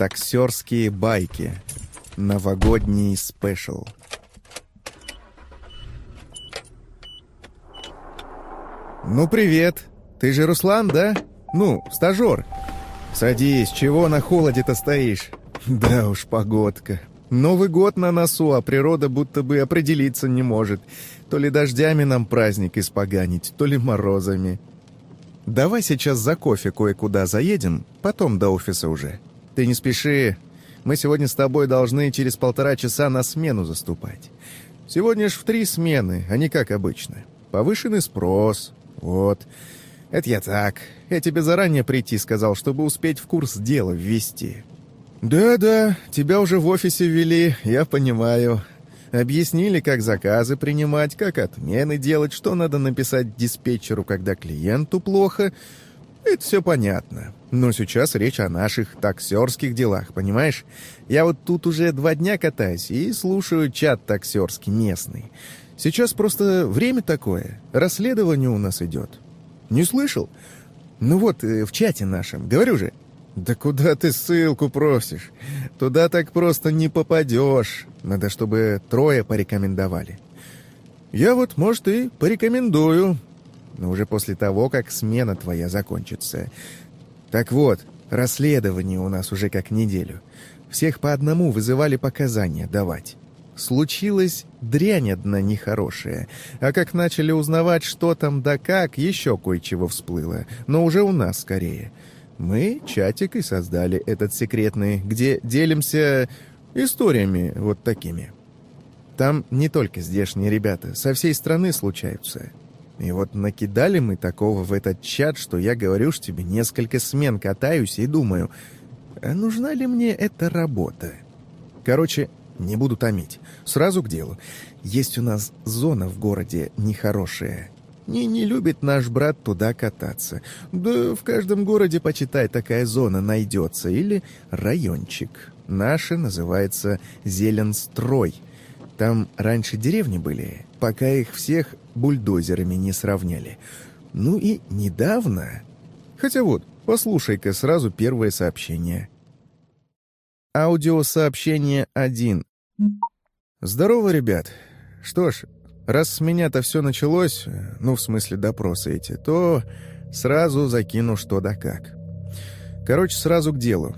Таксерские байки. Новогодний спешл. «Ну, привет! Ты же Руслан, да? Ну, стажер. Садись, чего на холоде-то стоишь? Да уж, погодка. Новый год на носу, а природа будто бы определиться не может. То ли дождями нам праздник испоганить, то ли морозами. Давай сейчас за кофе кое-куда заедем, потом до офиса уже. Ты не спеши. Мы сегодня с тобой должны через полтора часа на смену заступать. Сегодня ж в три смены, а не как обычно. Повышенный спрос. Вот. Это я так. Я тебе заранее прийти сказал, чтобы успеть в курс дела ввести. «Да-да, тебя уже в офисе ввели, я понимаю. Объяснили, как заказы принимать, как отмены делать, что надо написать диспетчеру, когда клиенту плохо. Это все понятно. Но сейчас речь о наших таксерских делах, понимаешь? Я вот тут уже два дня катаюсь и слушаю чат таксерский местный. Сейчас просто время такое, расследование у нас идет. Не слышал? Ну вот, э, в чате нашем, говорю же, «Да куда ты ссылку просишь? Туда так просто не попадешь. Надо, чтобы трое порекомендовали». «Я вот, может, и порекомендую, но уже после того, как смена твоя закончится. Так вот, расследование у нас уже как неделю. Всех по одному вызывали показания давать. Случилась дрянь одна нехорошая, а как начали узнавать, что там да как, еще кое-чего всплыло, но уже у нас скорее». Мы чатик и создали этот секретный, где делимся историями вот такими. Там не только здешние ребята, со всей страны случаются. И вот накидали мы такого в этот чат, что я говорю ж тебе, несколько смен катаюсь и думаю, а нужна ли мне эта работа? Короче, не буду томить. Сразу к делу. Есть у нас зона в городе нехорошая. Не, не любит наш брат туда кататься. Да в каждом городе, почитай, такая зона найдется. Или райончик. Наша называется Зеленстрой. Там раньше деревни были, пока их всех бульдозерами не сравняли. Ну и недавно... Хотя вот, послушай-ка сразу первое сообщение. Аудиосообщение 1. Здорово, ребят. Что ж, Раз с меня-то все началось, ну, в смысле допросы эти, то сразу закину что да как. Короче, сразу к делу.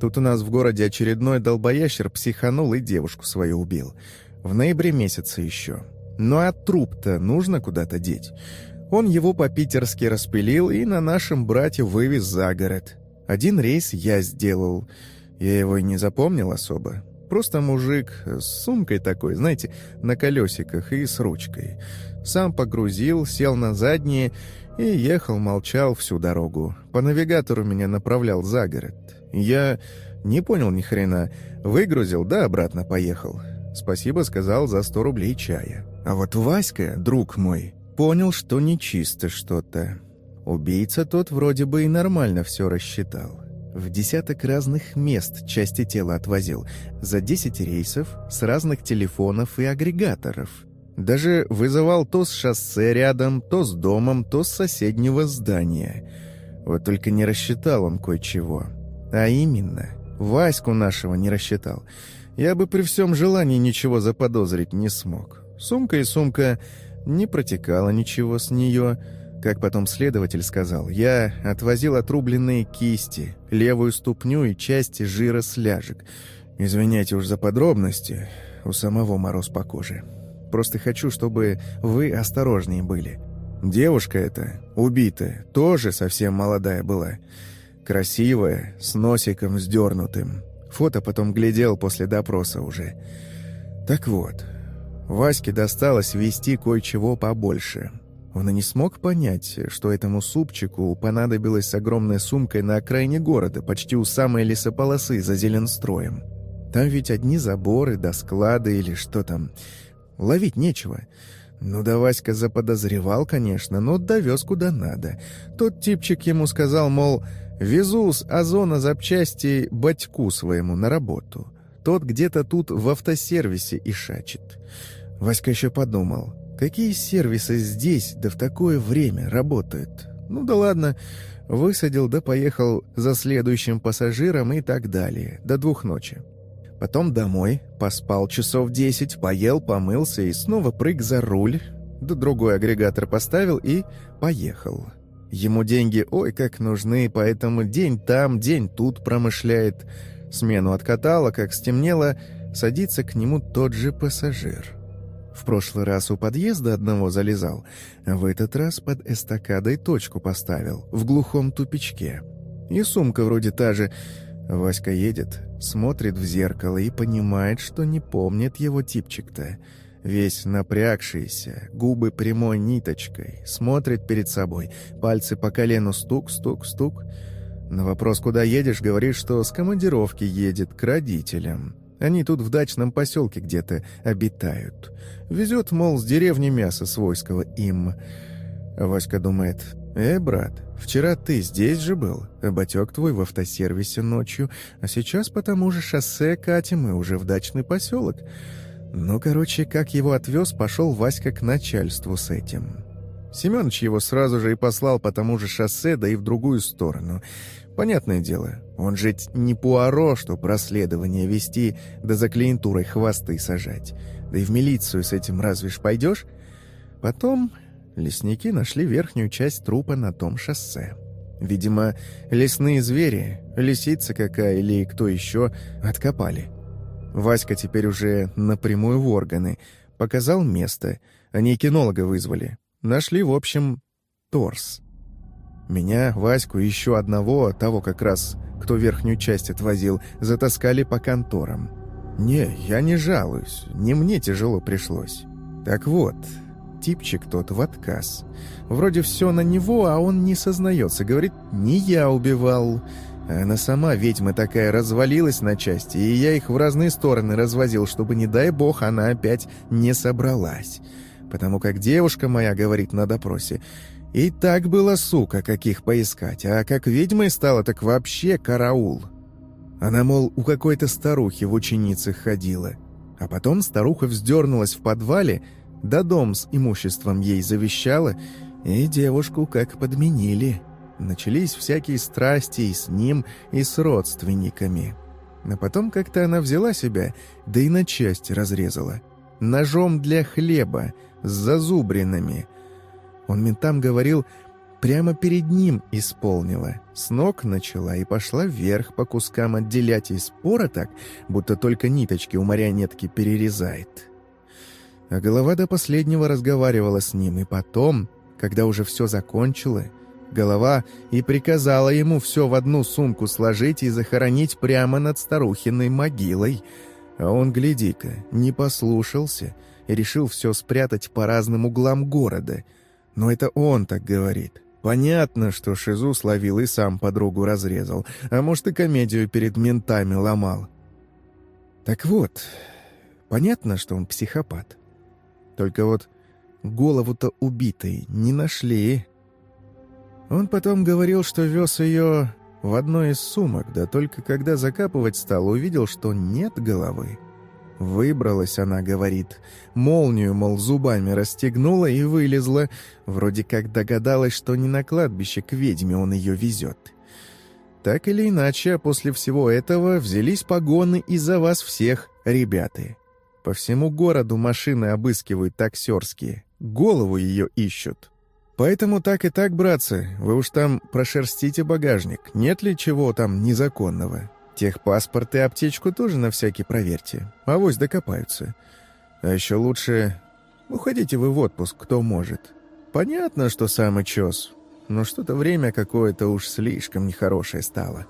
Тут у нас в городе очередной долбоящер психанул и девушку свою убил. В ноябре месяце еще. Ну а труп-то нужно куда-то деть. Он его по-питерски распилил и на нашем брате вывез за город. Один рейс я сделал. Я его и не запомнил особо. Просто мужик с сумкой такой, знаете, на колесиках и с ручкой. Сам погрузил, сел на задние и ехал, молчал всю дорогу. По навигатору меня направлял за город. Я не понял ни хрена. Выгрузил, да обратно поехал. Спасибо сказал за сто рублей чая. А вот Васька, друг мой, понял, что нечисто что-то. Убийца тот вроде бы и нормально все рассчитал. В десяток разных мест части тела отвозил, за 10 рейсов, с разных телефонов и агрегаторов. Даже вызывал то с шоссе рядом, то с домом, то с соседнего здания. Вот только не рассчитал он кое-чего. А именно, Ваську нашего не рассчитал. Я бы при всем желании ничего заподозрить не смог. Сумка и сумка, не протекало ничего с нее, как потом следователь сказал, я отвозил отрубленные кисти, левую ступню и части жира сляжек. Извиняйте уж за подробности, у самого мороз по коже. Просто хочу, чтобы вы осторожнее были. Девушка эта, убитая, тоже совсем молодая была. Красивая, с носиком сдернутым. Фото потом глядел после допроса уже. Так вот, Ваське досталось вести кое-чего побольше. Он и не смог понять, что этому супчику понадобилась с огромной сумкой на окраине города, почти у самой лесополосы за зеленстроем. Там ведь одни заборы да склады или что там. Ловить нечего. Ну да Васька заподозревал, конечно, но довез куда надо. Тот типчик ему сказал, мол, везу с озона запчасти батьку своему на работу. Тот где-то тут в автосервисе и шачет. Васька еще подумал, Какие сервисы здесь, да в такое время, работают? Ну да ладно, Высадил да поехал за следующим пассажиром и так далее, до двух ночи. Потом домой, поспал часов десять, поел, помылся и снова прыг за руль, да другой агрегатор поставил и поехал. Ему деньги ой как нужны, поэтому день там, день тут промышляет. Смену откатала, как стемнело, садится к нему тот же пассажир. В прошлый раз у подъезда одного залезал, а в этот раз под эстакадой точку поставил, в глухом тупичке. И сумка вроде та же. Васька едет, смотрит в зеркало и понимает, что не помнит его типчик-то. Весь напрягшийся, губы прямой ниточкой, смотрит перед собой, пальцы по колену стук-стук-стук. На вопрос, куда едешь, говорит, что с командировки едет к родителям. Они тут в дачном поселке где-то обитают. Везет, мол, с деревни мясо свойского им. Васька думает, «Э, брат, вчера ты здесь же был, батек твой в автосервисе ночью, а сейчас по тому же шоссе катим и уже в дачный поселок». Ну, короче, как его отвез, пошел Васька к начальству с этим. Семенович его сразу же и послал по тому же шоссе, да и в другую сторону. Понятное дело, он же не Пуаро, чтоб расследование вести, да за клиентурой хвосты сажать. Да и в милицию с этим разве ж пойдешь? Потом лесники нашли верхнюю часть трупа на том шоссе. Видимо, лесные звери, лисица какая или кто еще, откопали. Васька теперь уже напрямую в органы. Показал место. Они кинолога вызвали. Нашли, в общем, торс. Меня, Ваську и еще одного, того как раз, кто верхнюю часть отвозил, затаскали по конторам. Не, я не жалуюсь, не мне тяжело пришлось. Так вот, типчик тот в отказ. Вроде все на него, а он не сознается. Говорит, не я убивал. Она сама, ведьма такая, развалилась на части, и я их в разные стороны развозил, чтобы, не дай бог, она опять не собралась. Потому как девушка моя говорит на допросе, и так была сука, каких поискать, а как ведьмой стала, так вообще караул. Она, мол, у какой-то старухи в ученицах ходила. А потом старуха вздернулась в подвале, да дом с имуществом ей завещала, и девушку как подменили. Начались всякие страсти и с ним, и с родственниками. А потом как-то она взяла себя, да и на части разрезала. Ножом для хлеба, с зазубринами. Он ментам говорил, прямо перед ним исполнила. С ног начала и пошла вверх по кускам отделять из спора так, будто только ниточки у марионетки перерезает. А голова до последнего разговаривала с ним, и потом, когда уже все закончила, голова и приказала ему все в одну сумку сложить и захоронить прямо над старухиной могилой. А он, гляди-ка, не послушался и решил все спрятать по разным углам города. Но это он так говорит. Понятно, что Шизу словил и сам подругу разрезал, а может и комедию перед ментами ломал. Так вот, понятно, что он психопат. Только вот голову-то убитой не нашли. Он потом говорил, что вез ее в одной из сумок, да только когда закапывать стал, увидел, что нет головы. Выбралась она, говорит. Молнию, мол, зубами расстегнула и вылезла. Вроде как догадалась, что не на кладбище к ведьме он ее везет. Так или иначе, после всего этого взялись погоны и за вас всех, ребята. По всему городу машины обыскивают таксерские. Голову ее ищут. Поэтому так и так, братцы, вы уж там прошерстите багажник, нет ли чего там незаконного. Техпаспорт и аптечку тоже на всякий проверьте, авось докопаются. А еще лучше уходите вы в отпуск, кто может. Понятно, что самый чес, но что-то время какое-то уж слишком нехорошее стало.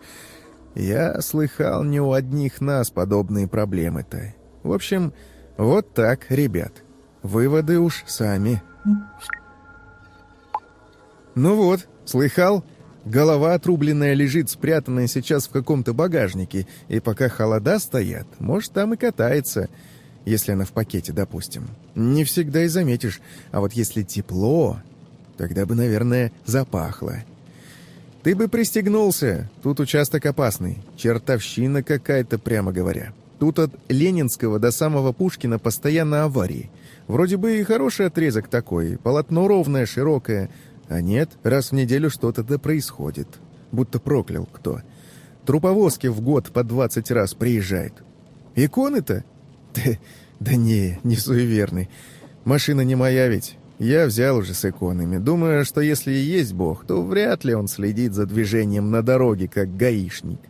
Я слыхал, не у одних нас подобные проблемы-то. В общем, вот так, ребят. Выводы уж сами. «Ну вот, слыхал? Голова отрубленная лежит, спрятанная сейчас в каком-то багажнике, и пока холода стоят, может, там и катается, если она в пакете, допустим. Не всегда и заметишь, а вот если тепло, тогда бы, наверное, запахло. Ты бы пристегнулся, тут участок опасный, чертовщина какая-то, прямо говоря. Тут от Ленинского до самого Пушкина постоянно аварии. Вроде бы и хороший отрезок такой, полотно ровное, широкое, А нет, раз в неделю что-то да происходит. Будто проклял кто. Труповозки в год по 20 раз приезжают. Иконы-то? Да, не, не суеверный. Машина не моя ведь. Я взял уже с иконами. Думаю, что если и есть Бог, то вряд ли он следит за движением на дороге, как гаишник.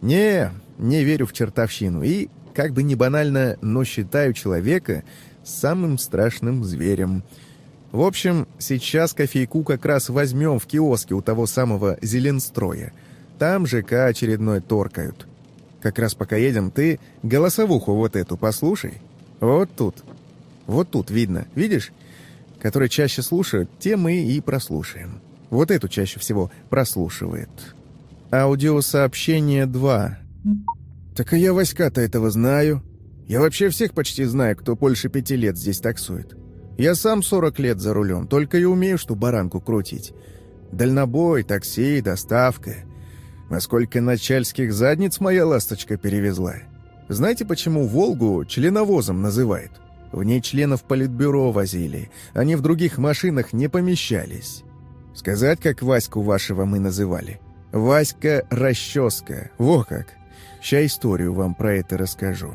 Не, не верю в чертовщину. И, как бы не банально, но считаю человека самым страшным зверем — в общем, сейчас кофейку как раз возьмем в киоске у того самого Зеленстроя. Там ЖК очередной торкают. Как раз пока едем, ты голосовуху вот эту послушай. Вот тут. Вот тут видно. Видишь? Которые чаще слушают, те мы и прослушаем. Вот эту чаще всего прослушивает. Аудиосообщение 2. Так а я Васька-то этого знаю. Я вообще всех почти знаю, кто больше пяти лет здесь таксует. Я сам 40 лет за рулем, только и умею, что баранку крутить. Дальнобой, такси, доставка. А сколько начальских задниц моя ласточка перевезла. Знаете, почему «Волгу» членовозом называют? В ней членов политбюро возили, они в других машинах не помещались. Сказать, как Ваську вашего мы называли? Васька-расческа, во как. Ща историю вам про это расскажу.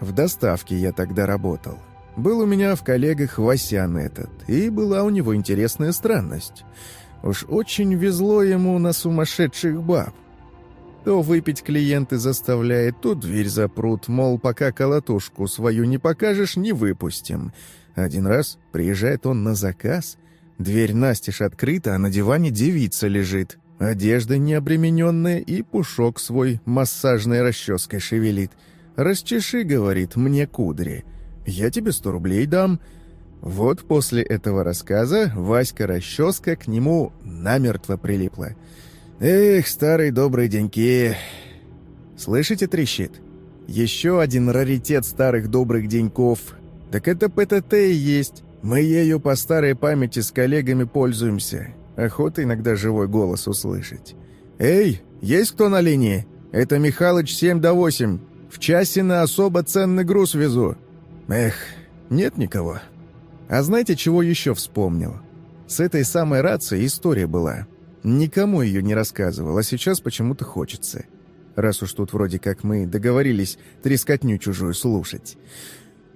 В доставке я тогда работал. Был у меня в коллегах Васян этот, и была у него интересная странность. Уж очень везло ему на сумасшедших баб. То выпить клиенты заставляет, то дверь запрут, мол, пока колотушку свою не покажешь, не выпустим. Один раз приезжает он на заказ, дверь настежь открыта, а на диване девица лежит. Одежда необремененная и пушок свой массажной расческой шевелит. «Расчеши», — говорит, — «мне кудри». Я тебе сто рублей дам». Вот после этого рассказа Васька-расческа к нему намертво прилипла. «Эх, старые добрые деньки!» «Слышите, трещит? Еще один раритет старых добрых деньков. Так это ПТТ и есть. Мы ею по старой памяти с коллегами пользуемся. Охота иногда живой голос услышать. «Эй, есть кто на линии? Это Михалыч 7 до 8. В часе на особо ценный груз везу. Эх, нет никого. А знаете, чего еще вспомнил? С этой самой рацией история была. Никому ее не рассказывал, а сейчас почему-то хочется. Раз уж тут вроде как мы договорились трескотню чужую слушать.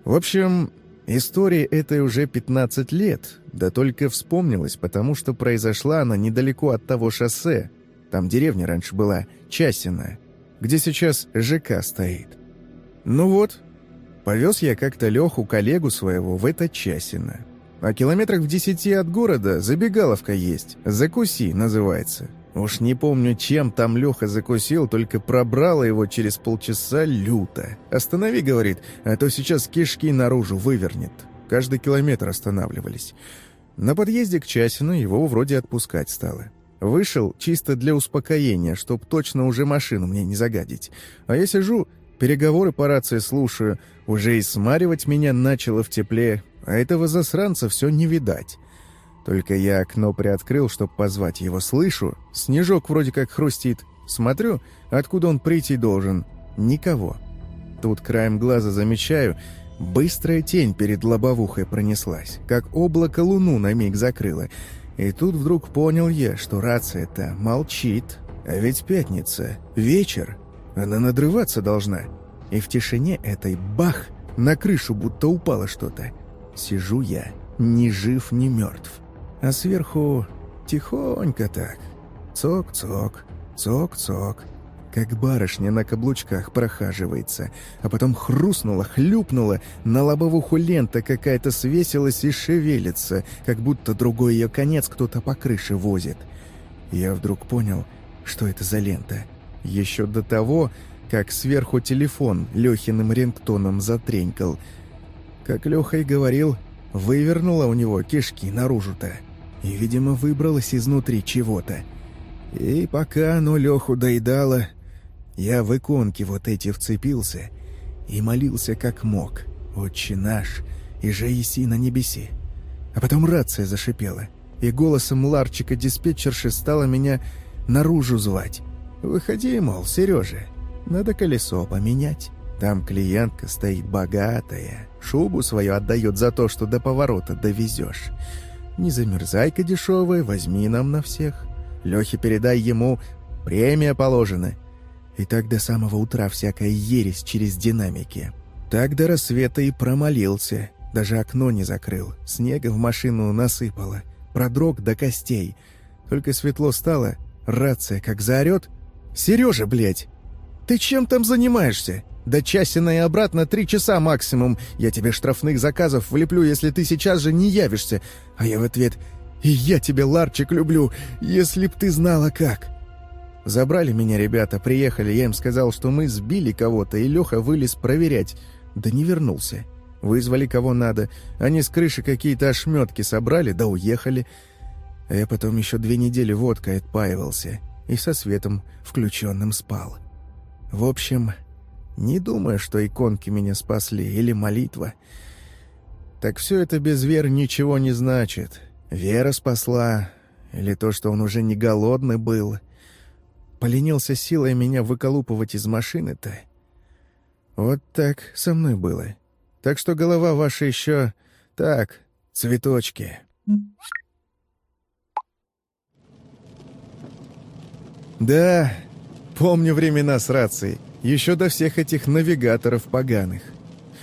В общем, история этой уже 15 лет, да только вспомнилась, потому что произошла она недалеко от того шоссе. Там деревня раньше была, Часина, где сейчас ЖК стоит. Ну вот, Повез я как-то Леху, коллегу своего, в это Часино. А километрах в десяти от города забегаловка есть. «Закуси» называется. Уж не помню, чем там Леха закусил, только пробрало его через полчаса люто. «Останови», — говорит, — «а то сейчас кишки наружу вывернет». Каждый километр останавливались. На подъезде к Часину его вроде отпускать стало. Вышел чисто для успокоения, чтоб точно уже машину мне не загадить. А я сижу, Переговоры по рации слушаю. Уже и смаривать меня начало в тепле, а этого засранца все не видать. Только я окно приоткрыл, чтобы позвать его. Слышу, снежок вроде как хрустит. Смотрю, откуда он прийти должен. Никого. Тут краем глаза замечаю, быстрая тень перед лобовухой пронеслась, как облако луну на миг закрыло. И тут вдруг понял я, что рация-то молчит. А ведь пятница, вечер. Она надрываться должна. И в тишине этой бах! На крышу будто упало что-то. Сижу я, ни жив, ни мертв. А сверху тихонько так. Цок-цок, цок-цок. Как барышня на каблучках прохаживается. А потом хрустнула, хлюпнула, на лобовуху лента какая-то свесилась и шевелится, как будто другой ее конец кто-то по крыше возит. Я вдруг понял, что это за лента. Еще до того, как сверху телефон Лехиным рингтоном затренькал. Как Леха и говорил, вывернула у него кишки наружу-то. И, видимо, выбралась изнутри чего-то. И пока оно Леху доедало, я в иконки вот эти вцепился и молился как мог. «Отче наш, и же еси на небеси». А потом рация зашипела, и голосом Ларчика-диспетчерши стала меня наружу звать. «Выходи, мол, Сережа, надо колесо поменять. Там клиентка стоит богатая, шубу свою отдает за то, что до поворота довезешь. Не замерзай-ка дешевая, возьми нам на всех. Лехе передай ему, премия положена. И так до самого утра всякая ересь через динамики. Так до рассвета и промолился. Даже окно не закрыл. Снега в машину насыпало. Продрог до костей. Только светло стало, рация как заорет. «Сережа, блядь, ты чем там занимаешься? До часина и обратно три часа максимум. Я тебе штрафных заказов влеплю, если ты сейчас же не явишься. А я в ответ «И я тебя, Ларчик, люблю, если б ты знала как». Забрали меня ребята, приехали, я им сказал, что мы сбили кого-то, и Леха вылез проверять. Да не вернулся. Вызвали кого надо, они с крыши какие-то ошметки собрали, да уехали. А я потом еще две недели водкой отпаивался и со светом включенным спал. В общем, не думаю, что иконки меня спасли или молитва. Так все это без веры ничего не значит. Вера спасла, или то, что он уже не голодный был. Поленился силой меня выколупывать из машины-то. Вот так со мной было. Так что голова ваша еще... Так, цветочки. Да, помню времена с рацией. Еще до всех этих навигаторов поганых.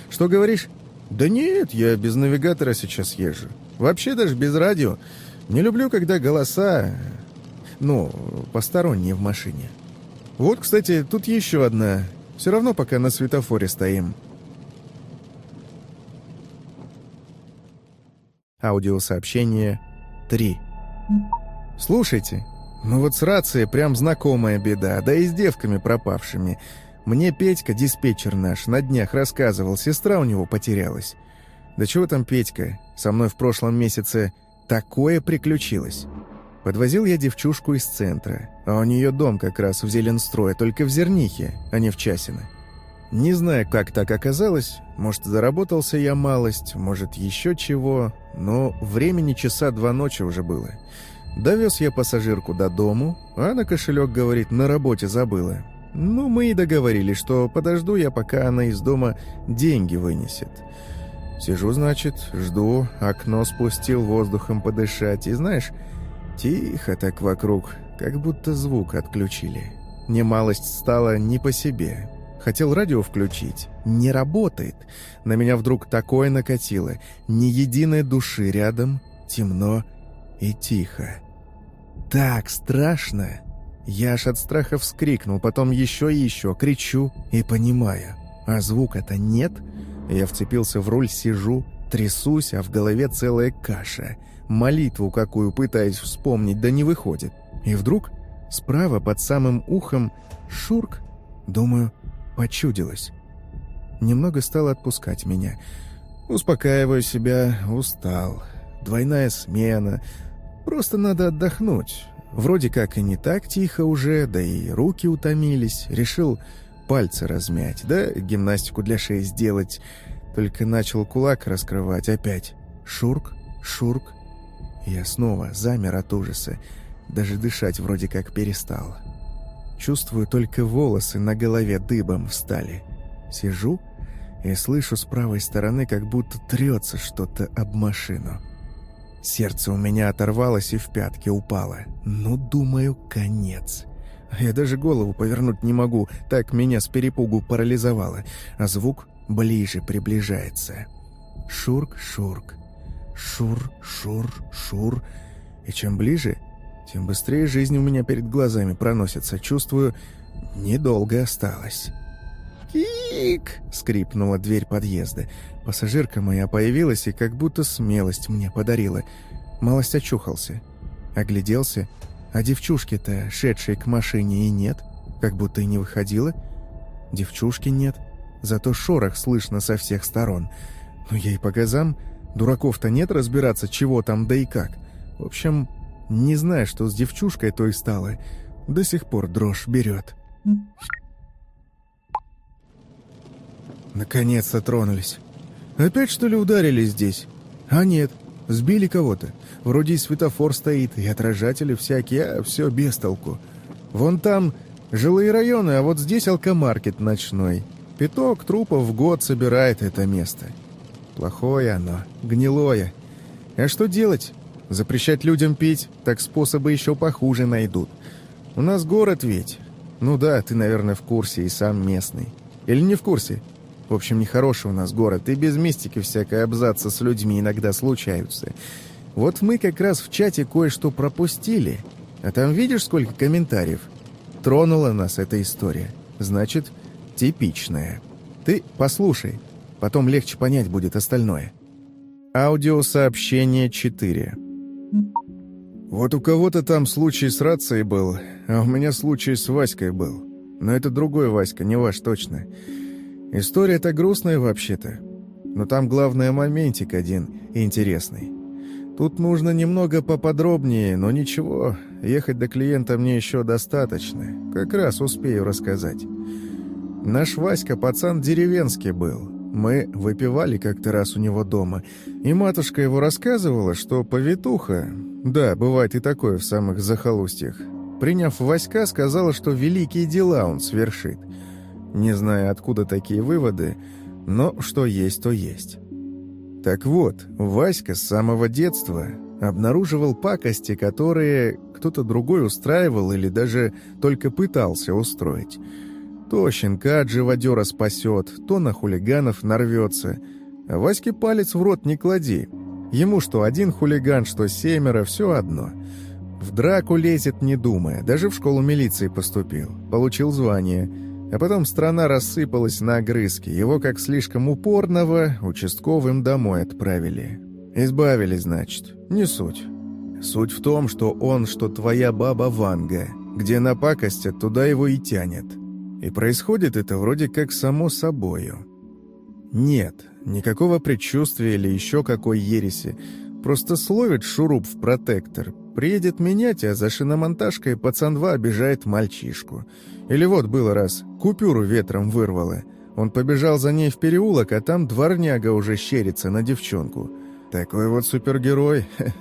Что говоришь? Да нет, я без навигатора сейчас езжу. Вообще даже без радио. Не люблю, когда голоса... Ну, посторонние в машине. Вот, кстати, тут еще одна. Все равно пока на светофоре стоим. Аудиосообщение 3. Слушайте, ну вот с рацией прям знакомая беда, да и с девками пропавшими. Мне Петька, диспетчер наш, на днях рассказывал, сестра у него потерялась. Да чего там Петька? Со мной в прошлом месяце такое приключилось. Подвозил я девчушку из центра, а у нее дом как раз в Зеленстрое, только в Зернихе, а не в Часино. Не знаю, как так оказалось, может, заработался я малость, может, еще чего, но времени часа два ночи уже было. Довез я пассажирку до дому, а на кошелек, говорит, на работе забыла. Ну, мы и договорились, что подожду я, пока она из дома деньги вынесет. Сижу, значит, жду, окно спустил воздухом подышать, и знаешь, тихо так вокруг, как будто звук отключили. Немалость стала не по себе. Хотел радио включить. Не работает. На меня вдруг такое накатило. Ни единой души рядом, темно и тихо. Так страшно. Я аж от страха вскрикнул, потом еще и еще, кричу и понимаю. А звука-то нет. Я вцепился в руль, сижу, трясусь, а в голове целая каша. Молитву какую пытаюсь вспомнить, да не выходит. И вдруг справа под самым ухом шурк, думаю, почудилось. Немного стало отпускать меня. Успокаиваю себя, устал. Двойная смена. Просто надо отдохнуть. Вроде как и не так тихо уже, да и руки утомились. Решил пальцы размять, да гимнастику для шеи сделать. Только начал кулак раскрывать опять. Шурк, шурк. Я снова замер от ужаса. Даже дышать вроде как перестал. Чувствую, только волосы на голове дыбом встали. Сижу и слышу с правой стороны, как будто трется что-то об машину. Сердце у меня оторвалось и в пятки упало. Ну, думаю, конец. Я даже голову повернуть не могу, так меня с перепугу парализовало, а звук ближе приближается. Шурк-шурк, шур-шур-шур. И чем ближе, тем быстрее жизнь у меня перед глазами проносится. Чувствую, недолго осталось. «Кик!» — скрипнула дверь подъезда. Пассажирка моя появилась и как будто смелость мне подарила. Малость очухался. Огляделся, а девчушки-то, шедшей к машине, и нет. Как будто и не выходила. Девчушки нет. Зато шорох слышно со всех сторон. Но ей по газам. Дураков-то нет разбираться, чего там да и как. В общем, не знаю, что с девчушкой той стало. До сих пор дрожь берет. Наконец-то тронулись. Опять, что ли, ударили здесь? А нет, сбили кого-то. Вроде и светофор стоит, и отражатели всякие, а все без толку. Вон там жилые районы, а вот здесь алкомаркет ночной. Пяток трупов в год собирает это место. Плохое оно, гнилое. А что делать? Запрещать людям пить, так способы еще похуже найдут. У нас город ведь. Ну да, ты, наверное, в курсе и сам местный. Или не в курсе? В общем, нехороший у нас город, и без мистики всякая абзаца с людьми иногда случаются. Вот мы как раз в чате кое-что пропустили. А там видишь, сколько комментариев? Тронула нас эта история. Значит, типичная. Ты послушай, потом легче понять будет остальное. Аудиосообщение 4. Вот у кого-то там случай с рацией был, а у меня случай с Васькой был. Но это другой Васька, не ваш точно. История-то грустная вообще-то. Но там главный моментик один интересный. Тут нужно немного поподробнее, но ничего, ехать до клиента мне еще достаточно. Как раз успею рассказать. Наш Васька пацан деревенский был. Мы выпивали как-то раз у него дома, и матушка его рассказывала, что повитуха... Да, бывает и такое в самых захолустьях. Приняв Васька, сказала, что великие дела он свершит. Не знаю, откуда такие выводы, но что есть, то есть. Так вот, Васька с самого детства обнаруживал пакости, которые кто-то другой устраивал или даже только пытался устроить. То щенка от живодера спасет, то на хулиганов нарвется. А Ваське палец в рот не клади. Ему что один хулиган, что семеро, все одно. В драку лезет, не думая. Даже в школу милиции поступил. Получил звание. А потом страна рассыпалась на огрызки. Его, как слишком упорного, участковым домой отправили. Избавились, значит. Не суть. Суть в том, что он, что твоя баба Ванга. Где напакостят, туда его и тянет. И происходит это вроде как само собою. Нет, никакого предчувствия или еще какой ереси. Просто словит шуруп в протектор, приедет менять, а за шиномонтажкой пацан-два обижает мальчишку. Или вот было раз, купюру ветром вырвало. Он побежал за ней в переулок, а там дворняга уже щерится на девчонку. Такой вот супергерой.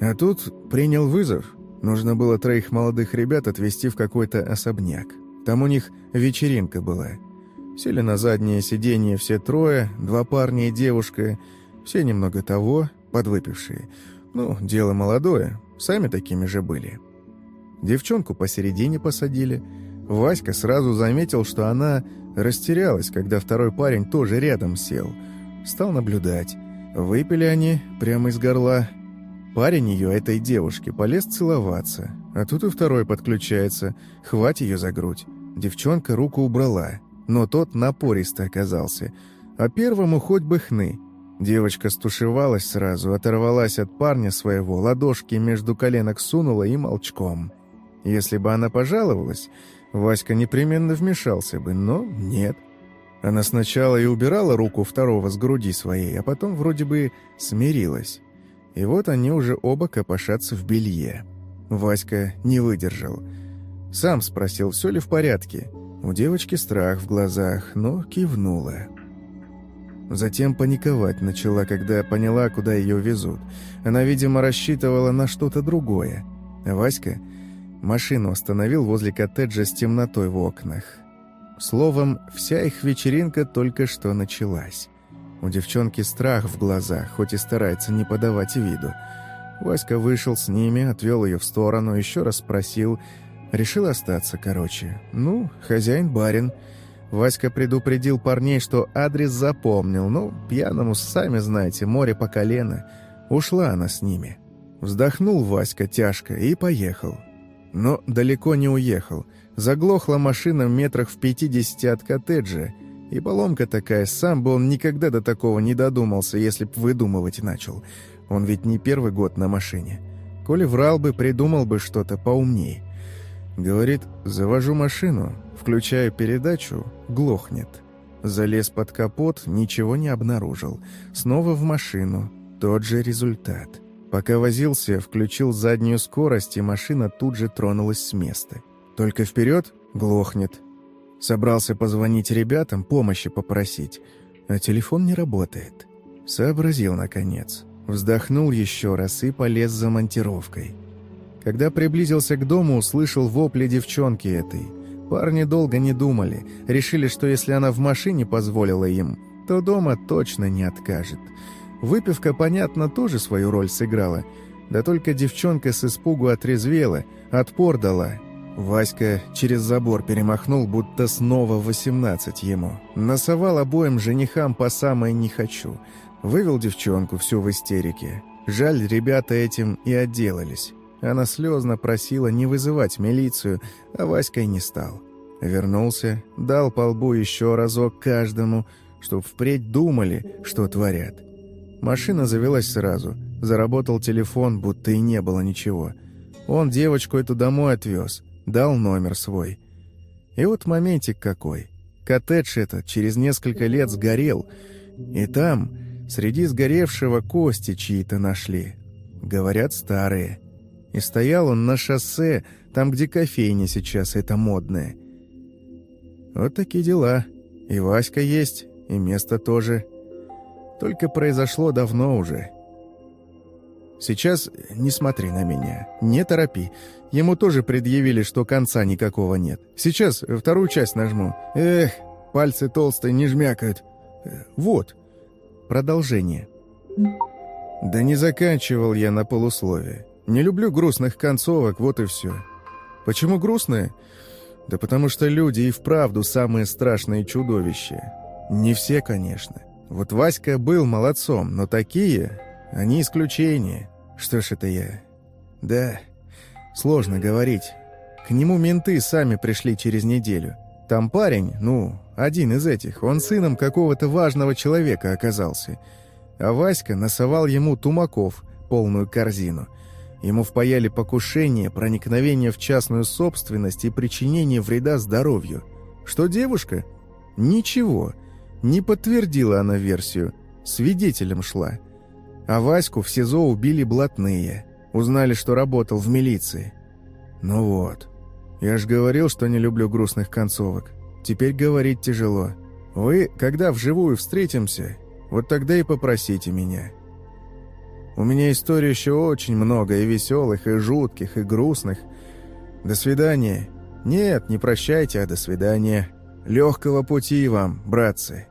А тут принял вызов. Нужно было троих молодых ребят отвезти в какой-то особняк. Там у них вечеринка была. Сели на заднее сиденье все трое, два парня и девушка, все немного того, подвыпившие. Ну, дело молодое, сами такими же были. Девчонку посередине посадили. Васька сразу заметил, что она растерялась, когда второй парень тоже рядом сел. Стал наблюдать. Выпили они прямо из горла. Парень ее, этой девушки, полез целоваться. А тут и второй подключается. Хвать ее за грудь. Девчонка руку убрала, но тот напористо оказался. А первому хоть бы хны. Девочка стушевалась сразу, оторвалась от парня своего, ладошки между коленок сунула и молчком. Если бы она пожаловалась, Васька непременно вмешался бы, но нет. Она сначала и убирала руку второго с груди своей, а потом вроде бы смирилась. И вот они уже оба копошатся в белье. Васька не выдержал — сам спросил, все ли в порядке. У девочки страх в глазах, но кивнула. Затем паниковать начала, когда поняла, куда ее везут. Она, видимо, рассчитывала на что-то другое. Васька машину остановил возле коттеджа с темнотой в окнах. Словом, вся их вечеринка только что началась. У девчонки страх в глазах, хоть и старается не подавать виду. Васька вышел с ними, отвел ее в сторону, еще раз спросил, Решил остаться, короче. Ну, хозяин-барин. Васька предупредил парней, что адрес запомнил. Ну, пьяному, сами знаете, море по колено. Ушла она с ними. Вздохнул Васька тяжко и поехал. Но далеко не уехал. Заглохла машина в метрах в пятидесяти от коттеджа. И поломка такая, сам бы он никогда до такого не додумался, если б выдумывать начал. Он ведь не первый год на машине. Коли врал бы, придумал бы что-то поумнее. Говорит, завожу машину, включаю передачу, глохнет. Залез под капот, ничего не обнаружил. Снова в машину, тот же результат. Пока возился, включил заднюю скорость, и машина тут же тронулась с места. Только вперед глохнет. Собрался позвонить ребятам, помощи попросить, а телефон не работает. Сообразил, наконец. Вздохнул еще раз и полез за монтировкой. Когда приблизился к дому, услышал вопли девчонки этой. Парни долго не думали, решили, что если она в машине позволила им, то дома точно не откажет. Выпивка, понятно, тоже свою роль сыграла. Да только девчонка с испугу отрезвела, отпор дала. Васька через забор перемахнул, будто снова восемнадцать ему. Насовал обоим женихам по самое «не хочу». Вывел девчонку всю в истерике. Жаль, ребята этим и отделались. Она слезно просила не вызывать милицию, а Васька и не стал. Вернулся, дал по лбу еще разок каждому, чтоб впредь думали, что творят. Машина завелась сразу. Заработал телефон, будто и не было ничего. Он девочку эту домой отвез, дал номер свой. И вот моментик какой. Коттедж этот через несколько лет сгорел, и там, среди сгоревшего, кости чьи-то нашли. Говорят, старые. И стоял он на шоссе, там, где кофейня сейчас, это модная. Вот такие дела. И Васька есть, и место тоже. Только произошло давно уже. Сейчас не смотри на меня, не торопи. Ему тоже предъявили, что конца никакого нет. Сейчас вторую часть нажму. Эх, пальцы толстые не жмякают. Вот. Продолжение. Да не заканчивал я на полусловие. Не люблю грустных концовок, вот и все. Почему грустные? Да потому что люди и вправду самые страшные чудовища. Не все, конечно. Вот Васька был молодцом, но такие, они исключения. Что ж это я? Да, сложно говорить. К нему менты сами пришли через неделю. Там парень, ну, один из этих, он сыном какого-то важного человека оказался. А Васька насовал ему тумаков, полную корзину. Ему впаяли покушение, проникновение в частную собственность и причинение вреда здоровью. Что девушка? Ничего. Не подтвердила она версию. Свидетелем шла. А Ваську в СИЗО убили блатные. Узнали, что работал в милиции. Ну вот. Я ж говорил, что не люблю грустных концовок. Теперь говорить тяжело. Вы, когда вживую встретимся, вот тогда и попросите меня. У меня историй еще очень много, и веселых, и жутких, и грустных. До свидания. Нет, не прощайте, а до свидания. Легкого пути вам, братцы.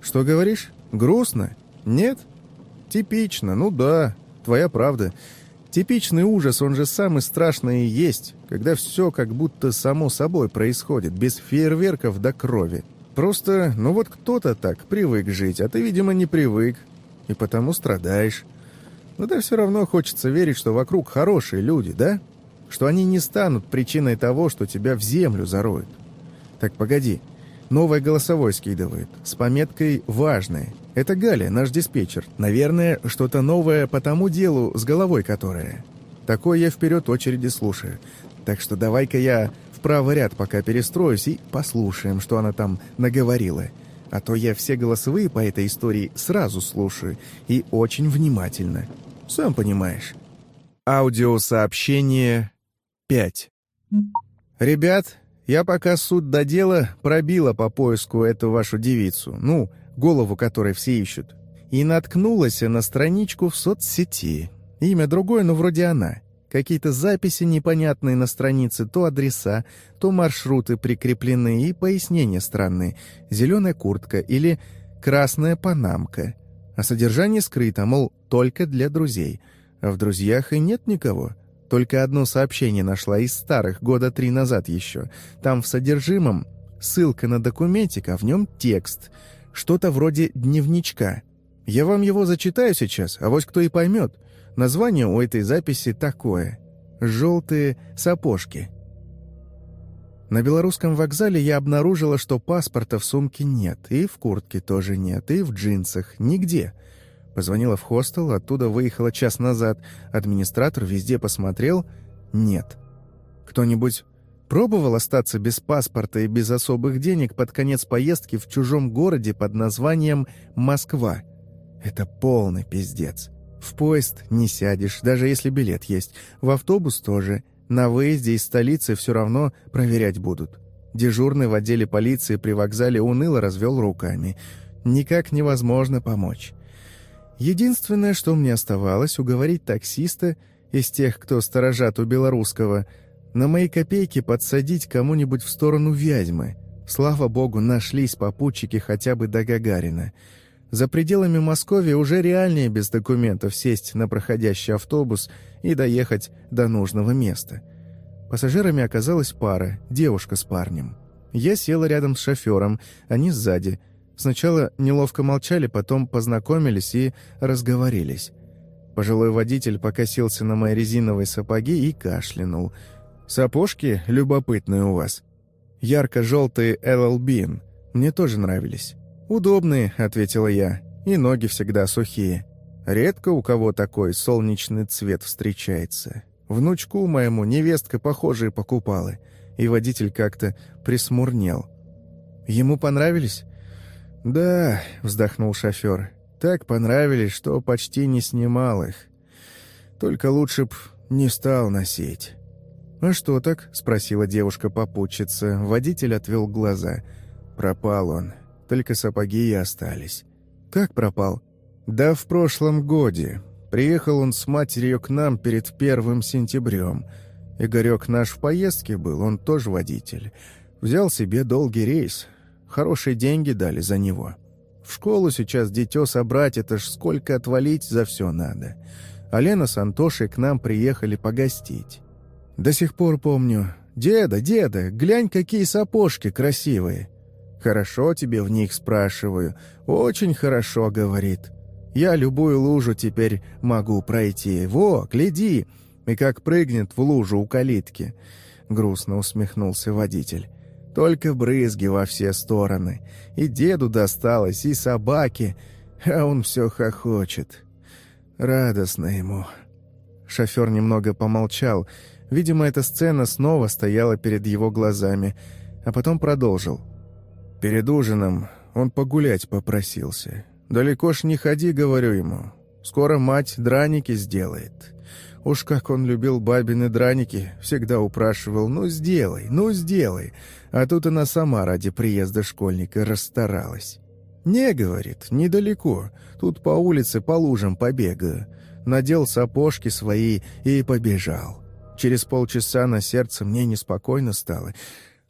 Что говоришь? Грустно? Нет? Типично, ну да, твоя правда. Типичный ужас, он же самый страшный и есть, когда все как будто само собой происходит, без фейерверков до крови. Просто, ну вот кто-то так привык жить, а ты, видимо, не привык, и потому страдаешь. Но да все равно хочется верить, что вокруг хорошие люди, да? Что они не станут причиной того, что тебя в землю зароют. Так, погоди. Новое голосовое скидывает. С пометкой «Важное». Это Галя, наш диспетчер. Наверное, что-то новое по тому делу, с головой которое. Такое я вперед очереди слушаю. Так что давай-ка я в правый ряд пока перестроюсь и послушаем, что она там наговорила. А то я все голосовые по этой истории сразу слушаю и очень внимательно. Сам понимаешь. Аудиосообщение 5. «Ребят, я пока суд до дела пробила по поиску эту вашу девицу, ну, голову которой все ищут, и наткнулась на страничку в соцсети. Имя другое, но вроде она. Какие-то записи непонятные на странице, то адреса, то маршруты прикреплены и пояснения странные. Зеленая куртка или красная панамка. А содержание скрыто, мол, только для друзей. А в друзьях и нет никого. Только одно сообщение нашла из старых, года три назад еще. Там в содержимом ссылка на документик, а в нем текст. Что-то вроде дневничка. Я вам его зачитаю сейчас, а вот кто и поймет — Название у этой записи такое «Желтые сапожки». На белорусском вокзале я обнаружила, что паспорта в сумке нет, и в куртке тоже нет, и в джинсах, нигде. Позвонила в хостел, оттуда выехала час назад. Администратор везде посмотрел — нет. Кто-нибудь пробовал остаться без паспорта и без особых денег под конец поездки в чужом городе под названием Москва? Это полный пиздец. В поезд не сядешь, даже если билет есть. В автобус тоже. На выезде из столицы все равно проверять будут. Дежурный в отделе полиции при вокзале уныло развел руками. Никак невозможно помочь. Единственное, что мне оставалось, уговорить таксиста из тех, кто сторожат у белорусского, на мои копейки подсадить кому-нибудь в сторону Вязьмы. Слава богу, нашлись попутчики хотя бы до Гагарина. За пределами Москвы уже реальнее без документов сесть на проходящий автобус и доехать до нужного места. Пассажирами оказалась пара, девушка с парнем. Я села рядом с шофером, они сзади. Сначала неловко молчали, потом познакомились и разговорились. Пожилой водитель покосился на мои резиновые сапоги и кашлянул. «Сапожки любопытные у вас?» Ярко-желтые LL Bean. Мне тоже нравились. «Удобные», — ответила я, — «и ноги всегда сухие. Редко у кого такой солнечный цвет встречается. Внучку моему невестка похожие покупала, и водитель как-то присмурнел. Ему понравились?» «Да», — вздохнул шофер, — «так понравились, что почти не снимал их. Только лучше б не стал носить». «А что так?» — спросила девушка-попутчица. Водитель отвел глаза. «Пропал он. Только сапоги и остались». «Как пропал?» «Да в прошлом годе. Приехал он с матерью к нам перед первым сентябрем. Игорек наш в поездке был, он тоже водитель. Взял себе долгий рейс. Хорошие деньги дали за него. В школу сейчас дитё собрать, это ж сколько отвалить за все надо. А Лена с Антошей к нам приехали погостить». До сих пор помню. «Деда, деда, глянь, какие сапожки красивые!» «Хорошо тебе в них, спрашиваю. Очень хорошо», — говорит. «Я любую лужу теперь могу пройти. Во, гляди!» И как прыгнет в лужу у калитки. Грустно усмехнулся водитель. Только брызги во все стороны. И деду досталось, и собаке. А он все хохочет. Радостно ему. Шофер немного помолчал, — Видимо, эта сцена снова стояла перед его глазами, а потом продолжил. «Перед ужином он погулять попросился. Далеко ж не ходи, говорю ему. Скоро мать драники сделает. Уж как он любил бабины драники, всегда упрашивал «ну сделай, ну сделай». А тут она сама ради приезда школьника расстаралась. «Не, — говорит, — недалеко. Тут по улице по лужам побегаю». Надел сапожки свои и побежал. Через полчаса на сердце мне неспокойно стало.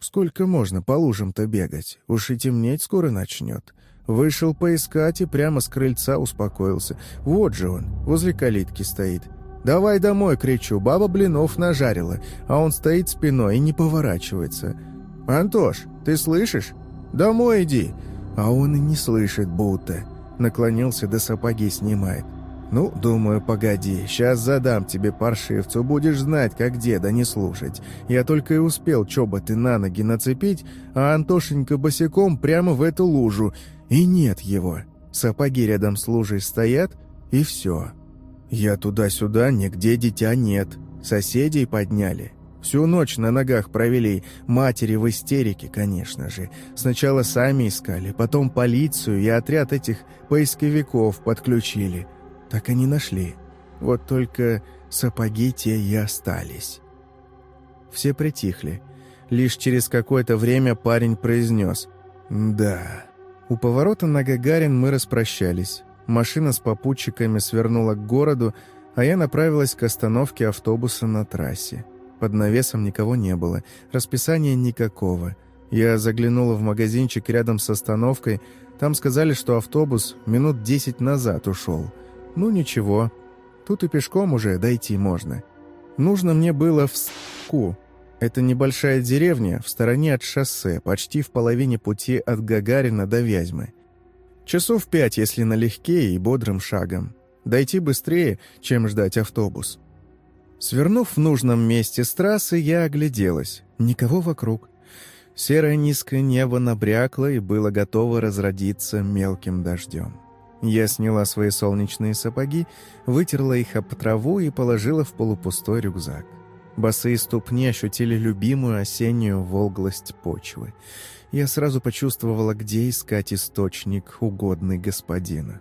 Сколько можно по лужам-то бегать? Уж и темнеть скоро начнет. Вышел поискать и прямо с крыльца успокоился. Вот же он, возле калитки стоит. «Давай домой!» — кричу. Баба блинов нажарила, а он стоит спиной и не поворачивается. «Антош, ты слышишь? Домой иди!» А он и не слышит будто. Наклонился, до сапоги снимает. «Ну, думаю, погоди, сейчас задам тебе паршивцу, будешь знать, как деда не слушать. Я только и успел чоботы на ноги нацепить, а Антошенька босиком прямо в эту лужу. И нет его. Сапоги рядом с лужей стоят, и все. Я туда-сюда, нигде дитя нет. Соседей подняли. Всю ночь на ногах провели, матери в истерике, конечно же. Сначала сами искали, потом полицию и отряд этих поисковиков подключили». Так и не нашли. Вот только сапоги те и остались. Все притихли. Лишь через какое-то время парень произнес «Да». У поворота на Гагарин мы распрощались. Машина с попутчиками свернула к городу, а я направилась к остановке автобуса на трассе. Под навесом никого не было, расписания никакого. Я заглянула в магазинчик рядом с остановкой, там сказали, что автобус минут десять назад ушел – ну ничего, тут и пешком уже дойти можно. Нужно мне было в Ску. Это небольшая деревня в стороне от шоссе, почти в половине пути от Гагарина до Вязьмы. Часов пять, если налегке и бодрым шагом. Дойти быстрее, чем ждать автобус. Свернув в нужном месте с трассы, я огляделась. Никого вокруг. Серое низкое небо набрякло и было готово разродиться мелким дождем. Я сняла свои солнечные сапоги, вытерла их об траву и положила в полупустой рюкзак. Босые ступни ощутили любимую осеннюю волглость почвы. Я сразу почувствовала, где искать источник, угодный господина.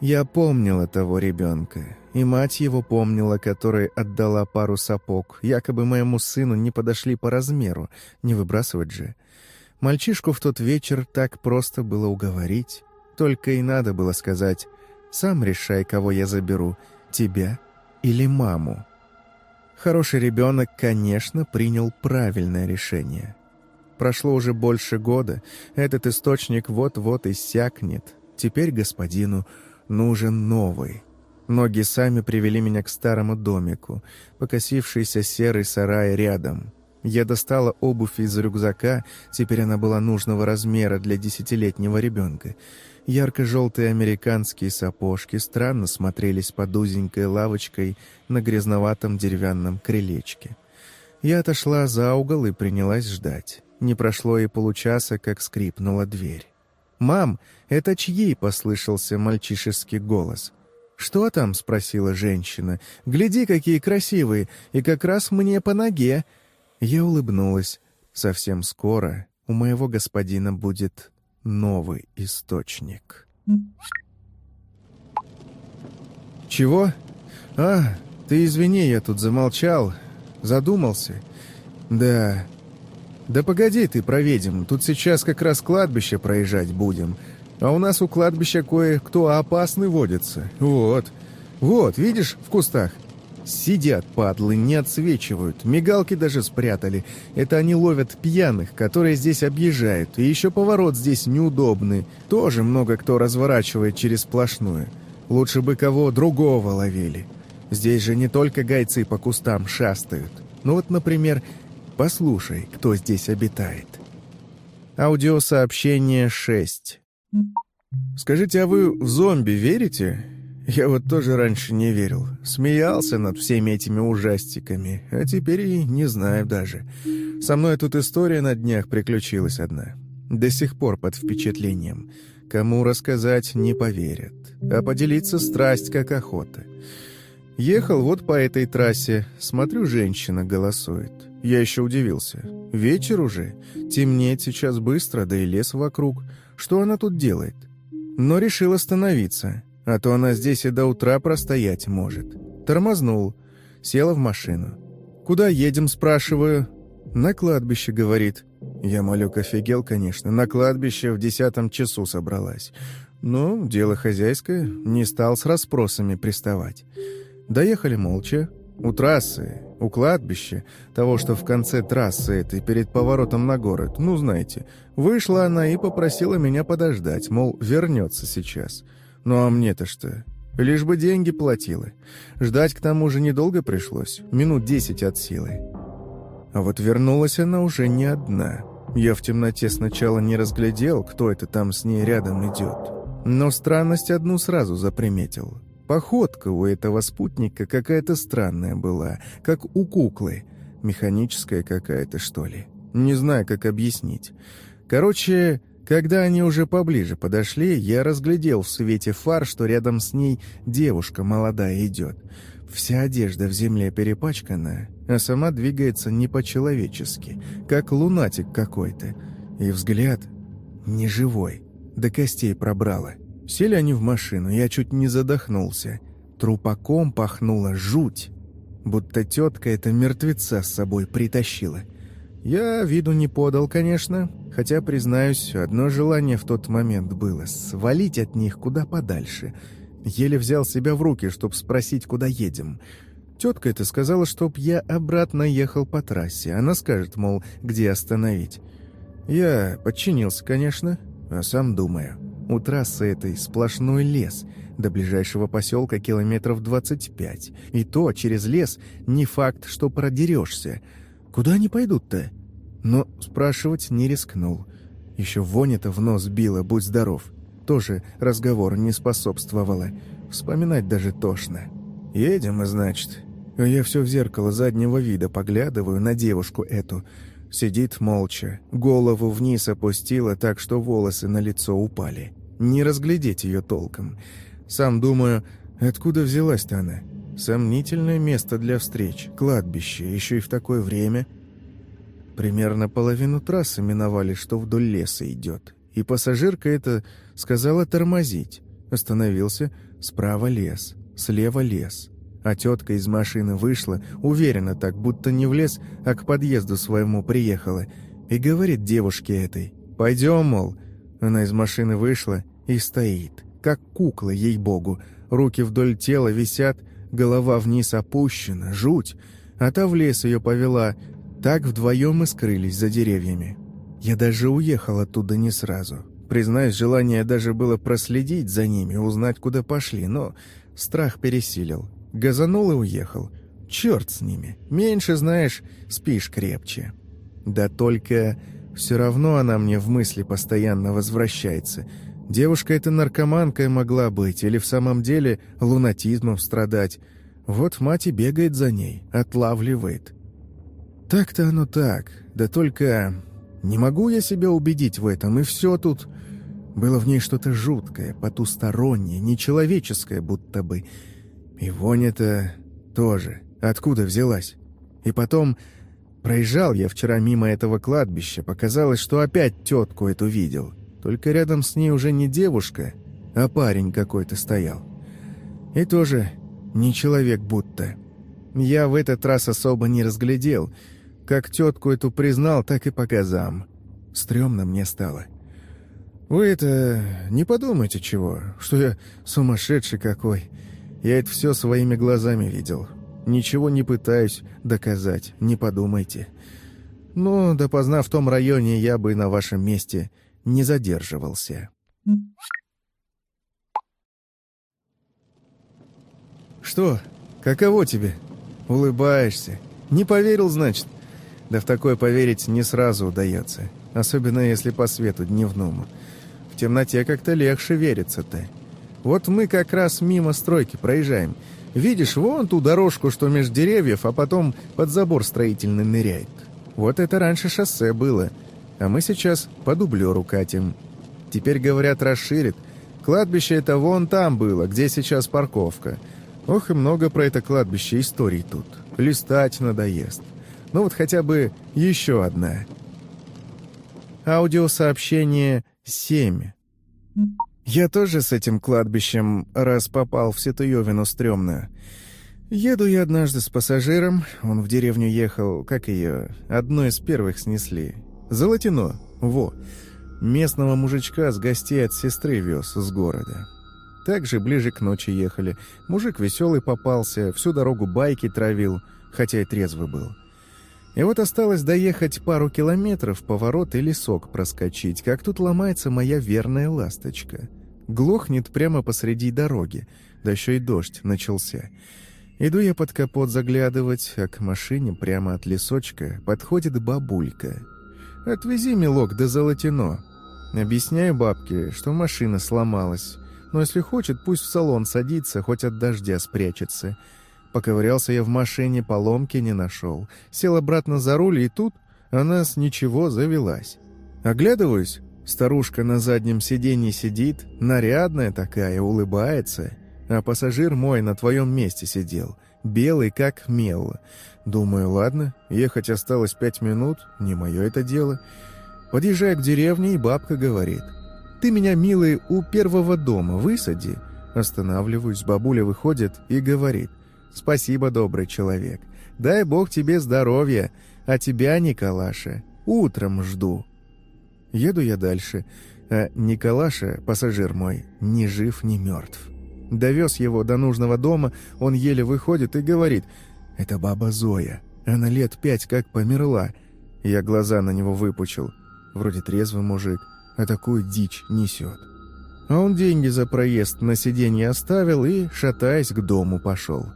Я помнила того ребенка, и мать его помнила, которой отдала пару сапог, якобы моему сыну не подошли по размеру, не выбрасывать же. Мальчишку в тот вечер так просто было уговорить. Только и надо было сказать «Сам решай, кого я заберу, тебя или маму». Хороший ребенок, конечно, принял правильное решение. Прошло уже больше года. Этот источник вот-вот иссякнет. Теперь господину нужен новый. Ноги сами привели меня к старому домику, покосившийся серый сарай рядом. Я достала обувь из рюкзака, теперь она была нужного размера для десятилетнего ребенка. Ярко-желтые американские сапожки странно смотрелись под узенькой лавочкой на грязноватом деревянном крылечке. Я отошла за угол и принялась ждать. Не прошло и получаса, как скрипнула дверь. «Мам, это чьи?» — послышался мальчишеский голос. «Что там?» — спросила женщина. «Гляди, какие красивые! И как раз мне по ноге!» Я улыбнулась. Совсем скоро у моего господина будет новый источник. «Чего? А, ты извини, я тут замолчал. Задумался. Да. Да погоди ты, проведем. Тут сейчас как раз кладбище проезжать будем. А у нас у кладбища кое-кто опасный водится. Вот. Вот, видишь, в кустах? Сидят, падлы, не отсвечивают. Мигалки даже спрятали. Это они ловят пьяных, которые здесь объезжают. И еще поворот здесь неудобный. Тоже много кто разворачивает через сплошную. Лучше бы кого другого ловили. Здесь же не только гайцы по кустам шастают. Ну вот, например, послушай, кто здесь обитает. Аудиосообщение 6. Скажите, а вы в зомби верите? Я вот тоже раньше не верил. Смеялся над всеми этими ужастиками, а теперь и не знаю даже. Со мной тут история на днях приключилась одна. До сих пор под впечатлением. Кому рассказать не поверят, а поделиться страсть как охота. Ехал вот по этой трассе, смотрю, женщина голосует. Я еще удивился. Вечер уже, темнеет сейчас быстро, да и лес вокруг. Что она тут делает? Но решил остановиться а то она здесь и до утра простоять может. Тормознул, села в машину. «Куда едем?» – спрашиваю. «На кладбище», – говорит. Я, малек, офигел, конечно. На кладбище в десятом часу собралась. Но дело хозяйское, не стал с расспросами приставать. Доехали молча. У трассы, у кладбища, того, что в конце трассы этой, перед поворотом на город, ну, знаете. Вышла она и попросила меня подождать, мол, вернется сейчас. Ну а мне-то что? Лишь бы деньги платила. Ждать к тому же недолго пришлось, минут десять от силы. А вот вернулась она уже не одна. Я в темноте сначала не разглядел, кто это там с ней рядом идет. Но странность одну сразу заприметил. Походка у этого спутника какая-то странная была, как у куклы. Механическая какая-то, что ли. Не знаю, как объяснить. Короче, когда они уже поближе подошли, я разглядел в свете фар, что рядом с ней девушка молодая идет. Вся одежда в земле перепачкана, а сама двигается не по-человечески, как лунатик какой-то. И взгляд неживой, до костей пробрало. Сели они в машину, я чуть не задохнулся. Трупаком пахнула жуть, будто тетка эта мертвеца с собой притащила. Я виду не подал, конечно, Хотя, признаюсь, одно желание в тот момент было — свалить от них куда подальше. Еле взял себя в руки, чтобы спросить, куда едем. Тетка это сказала, чтоб я обратно ехал по трассе. Она скажет, мол, где остановить. Я подчинился, конечно, а сам думаю. У трассы этой сплошной лес, до ближайшего поселка километров 25. И то через лес не факт, что продерешься. Куда они пойдут-то? но спрашивать не рискнул. Еще вонь-то в нос била, будь здоров. Тоже разговор не способствовало. Вспоминать даже тошно. «Едем, значит». Я все в зеркало заднего вида поглядываю на девушку эту. Сидит молча, голову вниз опустила так, что волосы на лицо упали. Не разглядеть ее толком. Сам думаю, откуда взялась-то она? Сомнительное место для встреч, кладбище, еще и в такое время – Примерно половину трассы миновали, что вдоль леса идет. И пассажирка это сказала тормозить. Остановился, справа лес, слева лес. А тетка из машины вышла, уверенно так, будто не в лес, а к подъезду своему приехала. И говорит девушке этой, «Пойдем, мол». Она из машины вышла и стоит, как кукла, ей-богу. Руки вдоль тела висят, голова вниз опущена, жуть. А та в лес ее повела, так вдвоем и скрылись за деревьями. Я даже уехал оттуда не сразу. Признаюсь, желание даже было проследить за ними, узнать, куда пошли, но страх пересилил. Газанул и уехал. Черт с ними. Меньше знаешь, спишь крепче. Да только все равно она мне в мысли постоянно возвращается. Девушка эта наркоманкой могла быть, или в самом деле лунатизмом страдать. Вот мать и бегает за ней, отлавливает. Так-то оно так, да только не могу я себя убедить в этом, и все тут... Было в ней что-то жуткое, потустороннее, нечеловеческое будто бы. И вонь-то тоже откуда взялась. И потом... Проезжал я вчера мимо этого кладбища, показалось, что опять тетку эту видел. Только рядом с ней уже не девушка, а парень какой-то стоял. И тоже не человек будто. Я в этот раз особо не разглядел — как тетку эту признал, так и по газам. Стремно мне стало. Вы это не подумайте чего, что я сумасшедший какой. Я это все своими глазами видел. Ничего не пытаюсь доказать, не подумайте. Но допоздна в том районе я бы на вашем месте не задерживался. «Что? Каково тебе?» «Улыбаешься. Не поверил, значит?» Да в такое поверить не сразу удается, особенно если по свету дневному. В темноте как-то легче верится-то. Вот мы как раз мимо стройки проезжаем. Видишь, вон ту дорожку, что меж деревьев, а потом под забор строительный ныряет. Вот это раньше шоссе было, а мы сейчас по дублеру катим. Теперь, говорят, расширит. Кладбище это вон там было, где сейчас парковка. Ох, и много про это кладбище историй тут. Листать надоест. Ну вот хотя бы еще одна. Аудиосообщение 7. Я тоже с этим кладбищем раз попал в Ситуевину стрёмную. Еду я однажды с пассажиром, он в деревню ехал, как ее, одной из первых снесли. Золотино, во. Местного мужичка с гостей от сестры вез с города. Также ближе к ночи ехали. Мужик веселый попался, всю дорогу байки травил, хотя и трезвый был. И вот осталось доехать пару километров, поворот и лесок проскочить, как тут ломается моя верная ласточка. Глохнет прямо посреди дороги, да еще и дождь начался. Иду я под капот заглядывать, а к машине прямо от лесочка подходит бабулька. «Отвези, милок, до Золотино». Объясняю бабке, что машина сломалась, но если хочет, пусть в салон садится, хоть от дождя спрячется. Поковырялся я в машине, поломки не нашел. Сел обратно за руль, и тут она с ничего завелась. Оглядываюсь, старушка на заднем сиденье сидит, нарядная такая, улыбается, а пассажир мой на твоем месте сидел, белый как мел. Думаю, ладно, ехать осталось пять минут, не мое это дело. Подъезжаю к деревне, и бабка говорит, «Ты меня, милый, у первого дома высади». Останавливаюсь, бабуля выходит и говорит – Спасибо, добрый человек. Дай бог тебе здоровья, а тебя, Николаша, утром жду. Еду я дальше, а Николаша, пассажир мой, ни жив, ни мертв. Довез его до нужного дома, он еле выходит и говорит, «Это баба Зоя, она лет пять как померла». Я глаза на него выпучил. Вроде трезвый мужик, а такую дичь несет. А он деньги за проезд на сиденье оставил и, шатаясь, к дому пошел.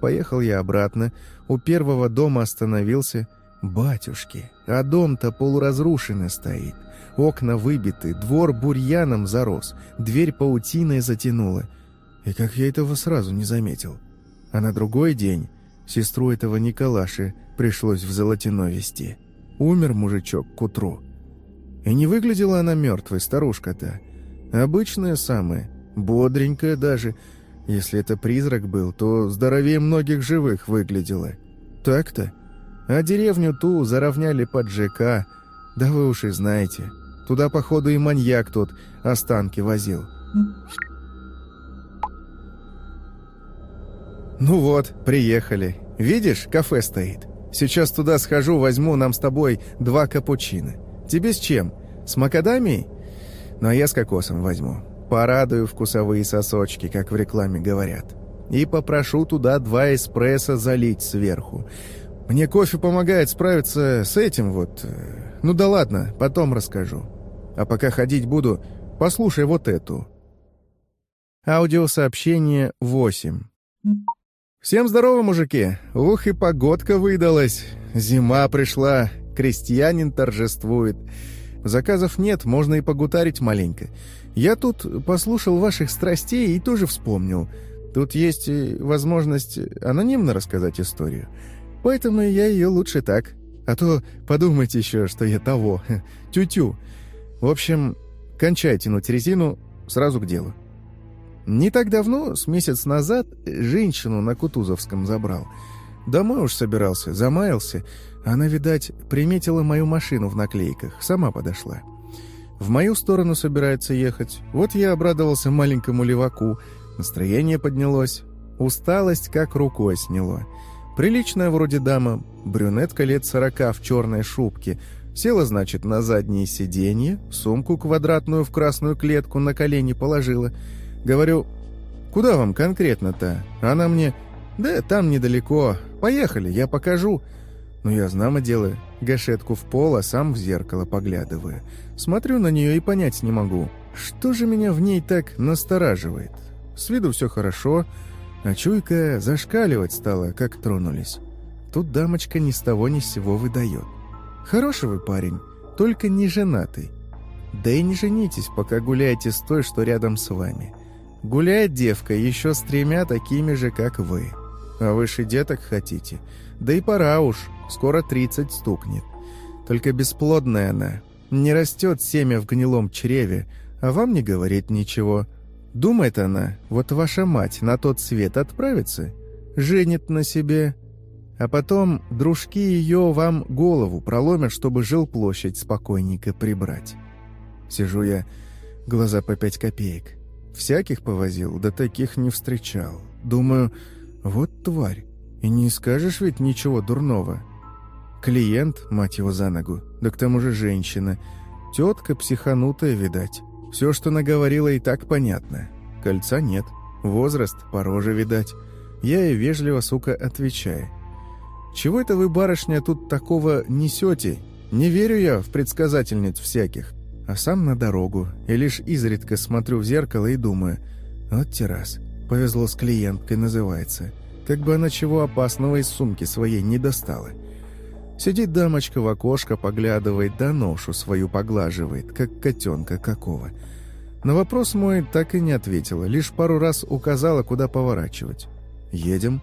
Поехал я обратно, у первого дома остановился. Батюшки, а дом-то полуразрушенный стоит. Окна выбиты, двор бурьяном зарос, дверь паутиной затянула. И как я этого сразу не заметил. А на другой день сестру этого Николаши пришлось в Золотино вести. Умер мужичок к утру. И не выглядела она мертвой, старушка-то. Обычная самая, бодренькая даже, если это призрак был, то здоровее многих живых выглядело. Так-то. А деревню ту заровняли под ЖК. Да вы уж и знаете. Туда, походу, и маньяк тот останки возил. Ну вот, приехали. Видишь, кафе стоит. Сейчас туда схожу, возьму нам с тобой два капучино. Тебе с чем? С макадамией? Ну, а я с кокосом возьму. Порадую вкусовые сосочки, как в рекламе говорят. И попрошу туда два эспрессо залить сверху. Мне кофе помогает справиться с этим вот. Э, ну да ладно, потом расскажу. А пока ходить буду, послушай вот эту. Аудиосообщение 8. Всем здорово, мужики! Ух, и погодка выдалась. Зима пришла, крестьянин торжествует. Заказов нет, можно и погутарить маленько. Я тут послушал ваших страстей и тоже вспомнил. Тут есть э, возможность анонимно рассказать историю. Поэтому я ее лучше так. А то подумайте еще, что я того. Тю-тю. В общем, кончай тянуть резину, сразу к делу. Не так давно, с месяц назад, женщину на Кутузовском забрал. Домой уж собирался, замаялся. Она, видать, приметила мою машину в наклейках, сама подошла. В мою сторону собирается ехать. Вот я обрадовался маленькому леваку. Настроение поднялось. Усталость как рукой сняло. Приличная вроде дама, брюнетка лет сорока в черной шубке. Села, значит, на заднее сиденье, сумку квадратную в красную клетку на колени положила. Говорю, куда вам конкретно-то? Она мне, да там недалеко, поехали, я покажу. Ну, я знамо делаю, гашетку в пол, а сам в зеркало поглядываю. Смотрю на нее и понять не могу, что же меня в ней так настораживает. С виду все хорошо, а чуйка зашкаливать стала, как тронулись. Тут дамочка ни с того ни с сего выдает. Хороший вы парень, только не женатый. Да и не женитесь, пока гуляете с той, что рядом с вами. Гуляет девка еще с тремя такими же, как вы. А выше деток хотите? Да и пора уж, скоро тридцать стукнет. Только бесплодная она. Не растет семя в гнилом чреве, а вам не говорит ничего. Думает она, вот ваша мать на тот свет отправится, женит на себе, а потом дружки ее вам голову проломят, чтобы жил площадь спокойненько прибрать. Сижу я, глаза по пять копеек. Всяких повозил, да таких не встречал. Думаю, вот тварь, и не скажешь ведь ничего дурного. Клиент, мать его за ногу, да к тому же женщина. Тетка психанутая, видать. Все, что наговорила, и так понятно. Кольца нет. Возраст по роже, видать. Я и вежливо, сука, отвечаю. «Чего это вы, барышня, тут такого несете? Не верю я в предсказательниц всяких. А сам на дорогу, и лишь изредка смотрю в зеркало и думаю, вот террас, повезло с клиенткой называется. Как бы она чего опасного из сумки своей не достала. Сидит дамочка в окошко, поглядывает, да ношу свою поглаживает, как котенка какого. На вопрос мой так и не ответила, лишь пару раз указала, куда поворачивать. Едем.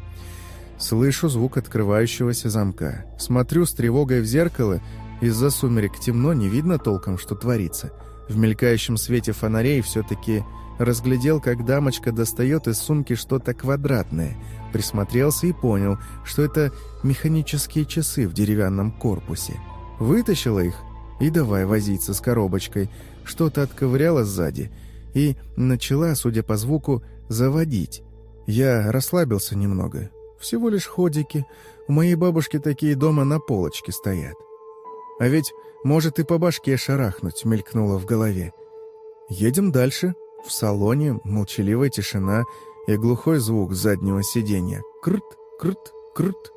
Слышу звук открывающегося замка. Смотрю с тревогой в зеркало. Из-за сумерек темно, не видно толком, что творится. В мелькающем свете фонарей все-таки разглядел, как дамочка достает из сумки что-то квадратное — Присмотрелся и понял, что это механические часы в деревянном корпусе. Вытащила их и давай возиться с коробочкой. Что-то отковыряла сзади и начала, судя по звуку, заводить. Я расслабился немного. Всего лишь ходики. У моей бабушки такие дома на полочке стоят. А ведь может и по башке шарахнуть, мелькнуло в голове. Едем дальше. В салоне молчаливая тишина — и глухой звук заднего сиденья. Крт, крт, крт.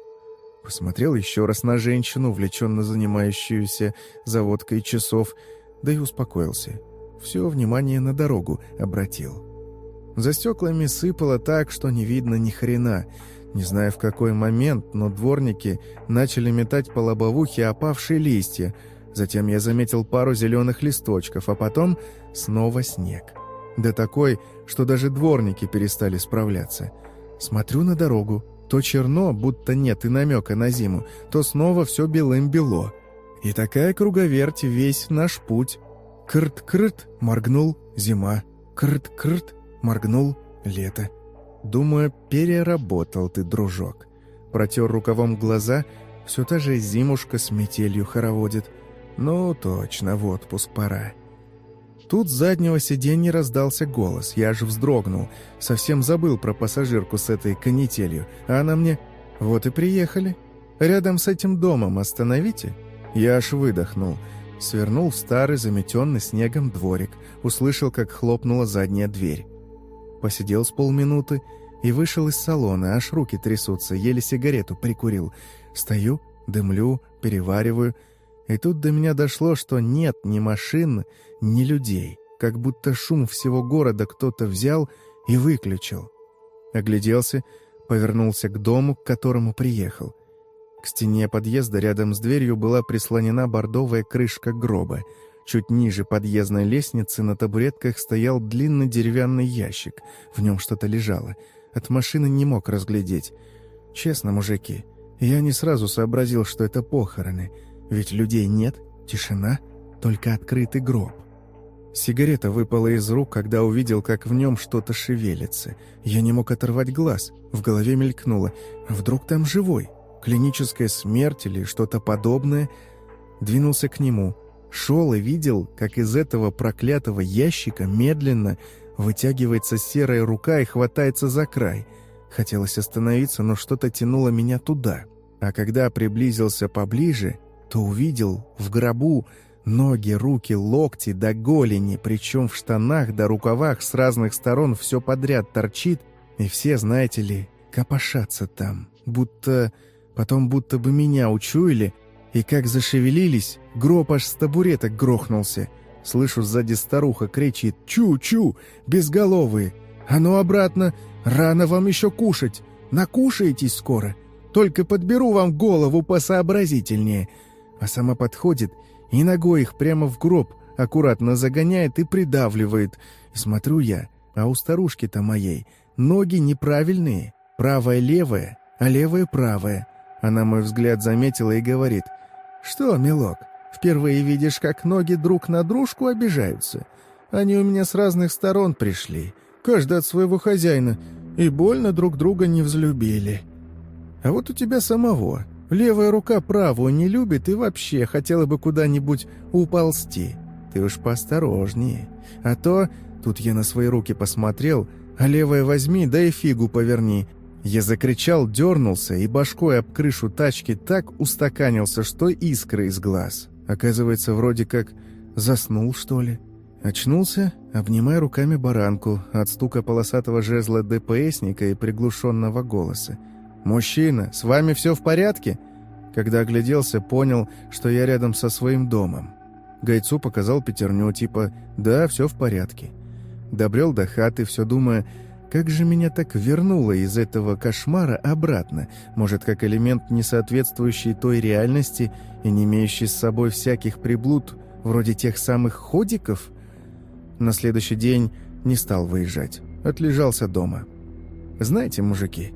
Посмотрел еще раз на женщину, увлеченно занимающуюся заводкой часов, да и успокоился. Все внимание на дорогу обратил. За стеклами сыпало так, что не видно ни хрена. Не знаю в какой момент, но дворники начали метать по лобовухе опавшие листья. Затем я заметил пару зеленых листочков, а потом снова снег. Да такой, что даже дворники перестали справляться. Смотрю на дорогу. То черно, будто нет и намека на зиму, то снова все белым-бело. И такая круговерть весь наш путь. Крт-крт, моргнул, зима. Крт-крт, моргнул, лето. Думаю, переработал ты, дружок. Протер рукавом глаза, все та же зимушка с метелью хороводит. Ну, точно, в отпуск пора. Тут с заднего сиденья раздался голос. Я аж вздрогнул. Совсем забыл про пассажирку с этой канителью. А она мне... Вот и приехали. Рядом с этим домом остановите. Я аж выдохнул. Свернул в старый, заметенный снегом дворик. Услышал, как хлопнула задняя дверь. Посидел с полминуты. и вышел из салона, аж руки трясутся, еле сигарету прикурил. Стою, дымлю, перевариваю. И тут до меня дошло, что нет ни машин, ни людей. Как будто шум всего города кто-то взял и выключил. Огляделся, повернулся к дому, к которому приехал. К стене подъезда рядом с дверью была прислонена бордовая крышка гроба. Чуть ниже подъездной лестницы на табуретках стоял длинный деревянный ящик. В нем что-то лежало. От машины не мог разглядеть. Честно, мужики, я не сразу сообразил, что это похороны. Ведь людей нет, тишина, только открытый гроб. Сигарета выпала из рук, когда увидел, как в нем что-то шевелится. Я не мог оторвать глаз. В голове мелькнуло. Вдруг там живой? Клиническая смерть или что-то подобное? Двинулся к нему. Шел и видел, как из этого проклятого ящика медленно вытягивается серая рука и хватается за край. Хотелось остановиться, но что-то тянуло меня туда. А когда приблизился поближе, то увидел в гробу Ноги, руки, локти до голени, причем в штанах до рукавах с разных сторон все подряд торчит, и все, знаете ли, копошатся там, будто... Потом будто бы меня учуяли, и как зашевелились, гроб аж с табуреток грохнулся. Слышу, сзади старуха кричит «Чу-чу! Безголовые! А ну обратно! Рано вам еще кушать! Накушаетесь скоро! Только подберу вам голову посообразительнее!» А сама подходит и ногой их прямо в гроб аккуратно загоняет и придавливает. Смотрю я, а у старушки-то моей ноги неправильные, правая-левая, а левая-правая. Она мой взгляд заметила и говорит, «Что, милок, впервые видишь, как ноги друг на дружку обижаются? Они у меня с разных сторон пришли, каждый от своего хозяина, и больно друг друга не взлюбили. А вот у тебя самого Левая рука правую не любит и вообще хотела бы куда-нибудь уползти. Ты уж поосторожнее. А то, тут я на свои руки посмотрел, а левая возьми, да и фигу поверни. Я закричал, дернулся и башкой об крышу тачки так устаканился, что искры из глаз. Оказывается, вроде как заснул, что ли. Очнулся, обнимая руками баранку от стука полосатого жезла ДПСника и приглушенного голоса. «Мужчина, с вами все в порядке?» Когда огляделся, понял, что я рядом со своим домом. Гайцу показал пятерню, типа «Да, все в порядке». Добрел до хаты, все думая, как же меня так вернуло из этого кошмара обратно? Может, как элемент, не соответствующий той реальности и не имеющий с собой всяких приблуд, вроде тех самых ходиков? На следующий день не стал выезжать. Отлежался дома. Знаете, мужики,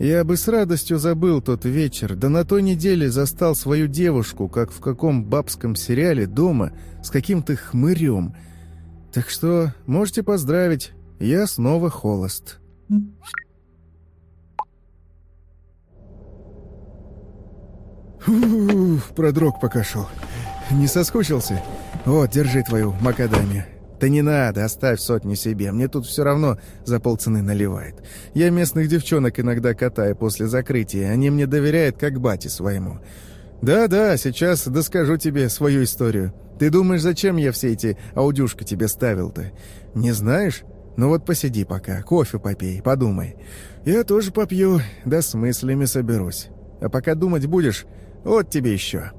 я бы с радостью забыл тот вечер, да на той неделе застал свою девушку, как в каком бабском сериале, дома, с каким-то хмырем. Так что можете поздравить, я снова холост. Фух, продрог пока шел. Не соскучился? Вот, держи твою макадамию. «Да не надо, оставь сотни себе, мне тут все равно за полцены наливает. Я местных девчонок иногда катаю после закрытия, они мне доверяют как бате своему. Да-да, сейчас доскажу тебе свою историю. Ты думаешь, зачем я все эти аудюшки тебе ставил-то? Не знаешь? Ну вот посиди пока, кофе попей, подумай. Я тоже попью, да с мыслями соберусь. А пока думать будешь, вот тебе еще».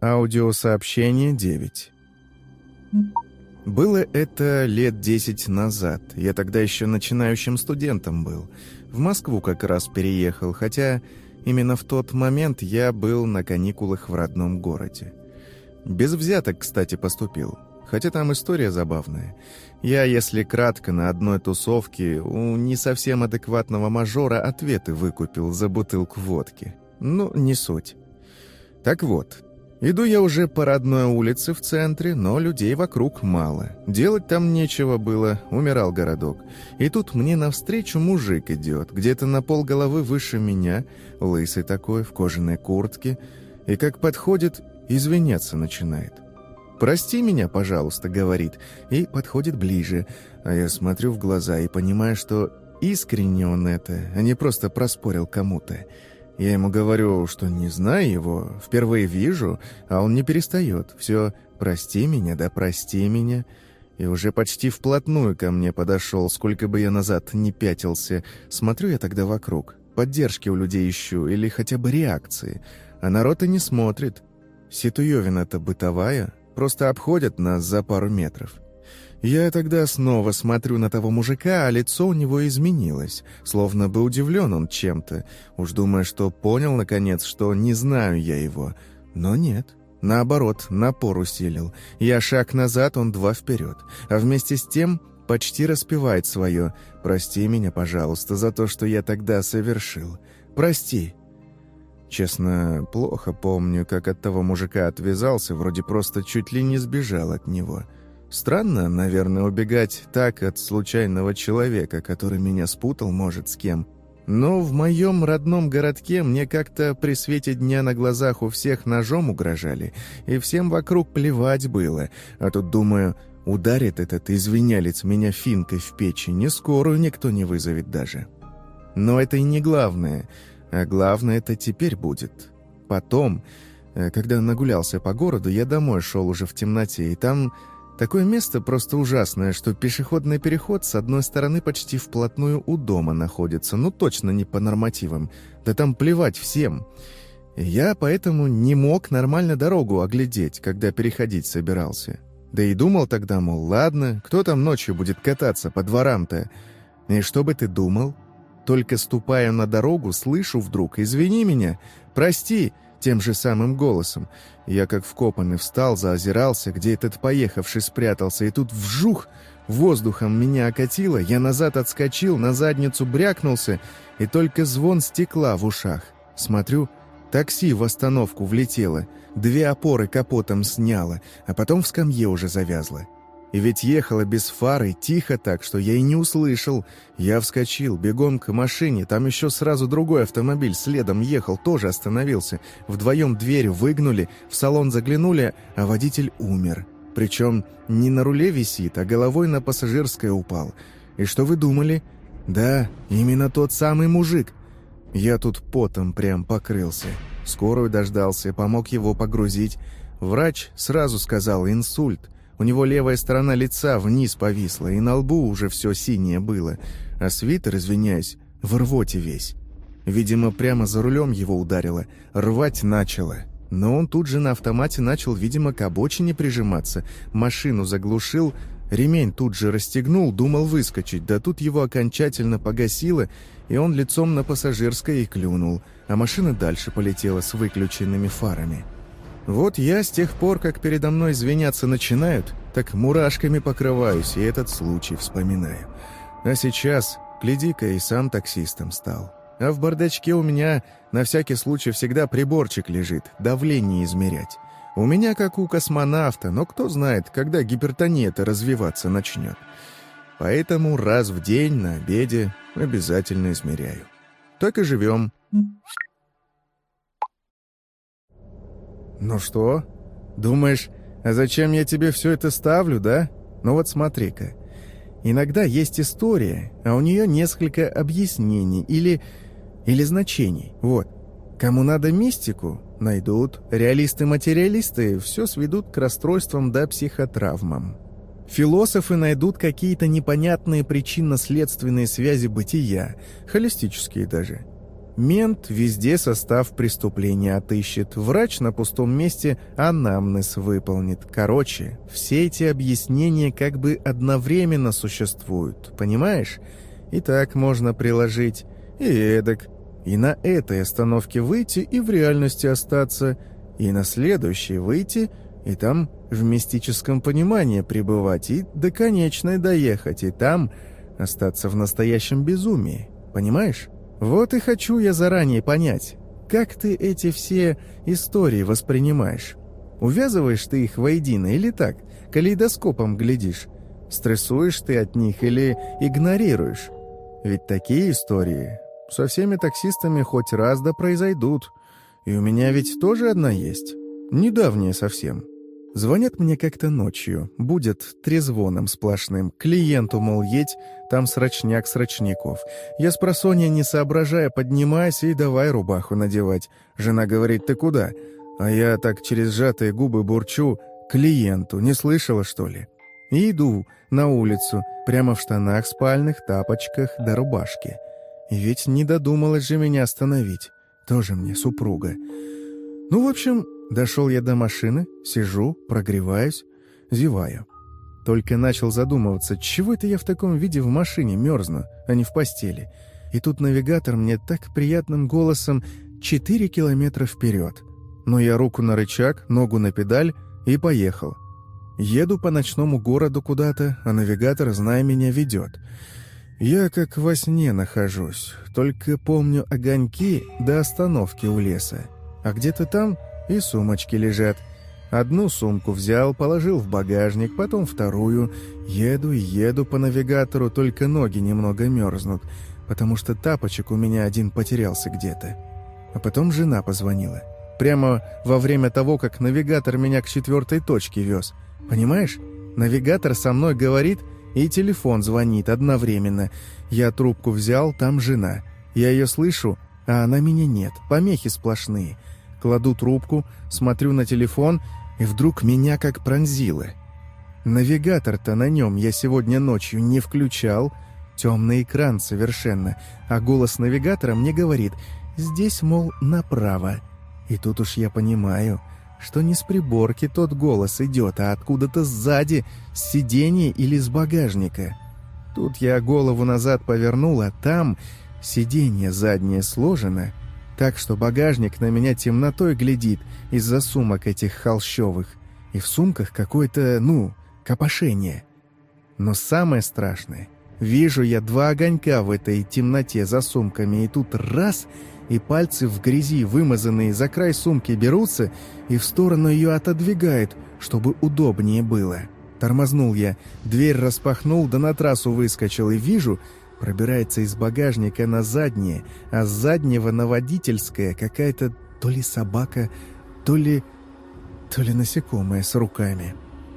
Аудиосообщение 9 было это лет десять назад. Я тогда еще начинающим студентом был. В Москву как раз переехал, хотя именно в тот момент я был на каникулах в родном городе. Без взяток, кстати, поступил. Хотя там история забавная. Я, если кратко, на одной тусовке у не совсем адекватного мажора ответы выкупил за бутылку водки. Ну, не суть. Так вот, Иду я уже по родной улице в центре, но людей вокруг мало. Делать там нечего было, умирал городок. И тут мне навстречу мужик идет, где-то на пол головы выше меня, лысый такой, в кожаной куртке, и как подходит, извиняться начинает. «Прости меня, пожалуйста», — говорит, и подходит ближе, а я смотрю в глаза и понимаю, что искренне он это, а не просто проспорил кому-то. Я ему говорю, что не знаю его, впервые вижу, а он не перестает. Все «прости меня, да прости меня». и уже почти вплотную ко мне подошел, сколько бы я назад не пятился. Смотрю я тогда вокруг. Поддержки у людей ищу или хотя бы реакции. А народ и не смотрит. Ситуевина-то бытовая, просто обходят нас за пару метров. Я тогда снова смотрю на того мужика, а лицо у него изменилось, словно бы удивлен он чем-то, уж думая, что понял, наконец, что не знаю я его. Но нет. Наоборот, напор усилил. Я шаг назад, он два вперед. А вместе с тем почти распевает свое «Прости меня, пожалуйста, за то, что я тогда совершил. Прости». Честно, плохо помню, как от того мужика отвязался, вроде просто чуть ли не сбежал от него. Странно, наверное, убегать так от случайного человека, который меня спутал, может, с кем. Но в моем родном городке мне как-то при свете дня на глазах у всех ножом угрожали, и всем вокруг плевать было. А тут, думаю, ударит этот извинялец меня финкой в печи, не скорую никто не вызовет даже. Но это и не главное, а главное это теперь будет. Потом, э, когда нагулялся по городу, я домой шел уже в темноте, и там Такое место просто ужасное, что пешеходный переход с одной стороны почти вплотную у дома находится, ну точно не по нормативам. Да там плевать всем. Я поэтому не мог нормально дорогу оглядеть, когда переходить собирался. Да и думал тогда, мол, ладно, кто там ночью будет кататься по дворам-то? И что бы ты думал? Только ступая на дорогу, слышу вдруг «Извини меня, прости», тем же самым голосом. Я как вкопанный встал, заозирался, где этот поехавший спрятался, и тут вжух! Воздухом меня окатило, я назад отскочил, на задницу брякнулся, и только звон стекла в ушах. Смотрю, такси в остановку влетело, две опоры капотом сняло, а потом в скамье уже завязло. И ведь ехала без фары, тихо так, что я и не услышал. Я вскочил, бегом к машине, там еще сразу другой автомобиль следом ехал, тоже остановился. Вдвоем дверь выгнули, в салон заглянули, а водитель умер. Причем не на руле висит, а головой на пассажирское упал. И что вы думали? Да, именно тот самый мужик. Я тут потом прям покрылся. Скорую дождался, помог его погрузить. Врач сразу сказал «инсульт». У него левая сторона лица вниз повисла, и на лбу уже все синее было, а свитер, извиняюсь, в рвоте весь. Видимо, прямо за рулем его ударило, рвать начало. Но он тут же на автомате начал, видимо, к обочине прижиматься, машину заглушил, ремень тут же расстегнул, думал выскочить, да тут его окончательно погасило, и он лицом на пассажирское и клюнул, а машина дальше полетела с выключенными фарами. Вот я с тех пор, как передо мной звеняться начинают, так мурашками покрываюсь и этот случай вспоминаю. А сейчас, гляди-ка, и сам таксистом стал. А в бардачке у меня на всякий случай всегда приборчик лежит, давление измерять. У меня как у космонавта, но кто знает, когда гипертония-то развиваться начнет. Поэтому раз в день на обеде обязательно измеряю. Так и живем. «Ну что? Думаешь, а зачем я тебе все это ставлю, да? Ну вот смотри-ка. Иногда есть история, а у нее несколько объяснений или... или значений. Вот. Кому надо мистику, найдут. Реалисты-материалисты все сведут к расстройствам да психотравмам. Философы найдут какие-то непонятные причинно-следственные связи бытия, холистические даже. Мент везде состав преступления отыщет, врач на пустом месте анамнез выполнит. Короче, все эти объяснения как бы одновременно существуют, понимаешь? И так можно приложить, и эдак. И на этой остановке выйти и в реальности остаться, и на следующей выйти, и там в мистическом понимании пребывать, и до конечной доехать, и там остаться в настоящем безумии. Понимаешь? Вот и хочу я заранее понять, как ты эти все истории воспринимаешь? Увязываешь ты их воедино или так, калейдоскопом глядишь? Стрессуешь ты от них или игнорируешь? Ведь такие истории со всеми таксистами хоть раз да произойдут. И у меня ведь тоже одна есть. Недавняя совсем. Звонят мне как-то ночью, будет трезвоном сплошным. Клиенту, мол, едь, там срочняк срочников. Я с просонья не соображая, поднимаюсь и давай рубаху надевать. Жена говорит, ты куда? А я так через сжатые губы бурчу, клиенту, не слышала, что ли? И иду на улицу, прямо в штанах спальных, тапочках да рубашке. Ведь не додумалась же меня остановить. Тоже мне супруга. Ну, в общем, дошел я до машины, сижу, прогреваюсь, зеваю. Только начал задумываться, чего это я в таком виде в машине мерзну, а не в постели. И тут навигатор мне так приятным голосом «четыре километра вперед». Но я руку на рычаг, ногу на педаль и поехал. Еду по ночному городу куда-то, а навигатор, зная меня, ведет. Я как во сне нахожусь, только помню огоньки до остановки у леса. А где-то там и сумочки лежат. Одну сумку взял, положил в багажник, потом вторую. Еду и еду по навигатору, только ноги немного мерзнут, потому что тапочек у меня один потерялся где-то. А потом жена позвонила. Прямо во время того, как навигатор меня к четвертой точке вез – Понимаешь? Навигатор со мной говорит, и телефон звонит одновременно. Я трубку взял, там жена. Я ее слышу, а она меня нет. Помехи сплошные. Кладу трубку, смотрю на телефон, и вдруг меня как пронзило. Навигатор-то на нем я сегодня ночью не включал. Темный экран совершенно. А голос навигатора мне говорит «Здесь, мол, направо». И тут уж я понимаю – что не с приборки тот голос идет, а откуда-то сзади, с сиденья или с багажника. Тут я голову назад повернул, а там сиденье заднее сложено, так что багажник на меня темнотой глядит из-за сумок этих холщовых, и в сумках какое-то, ну, копошение. Но самое страшное, вижу я два огонька в этой темноте за сумками, и тут раз — и пальцы в грязи, вымазанные за край сумки, берутся и в сторону ее отодвигают, чтобы удобнее было. Тормознул я, дверь распахнул, да на трассу выскочил, и вижу, пробирается из багажника на заднее, а с заднего на водительское какая-то то ли собака, то ли... то ли насекомое с руками.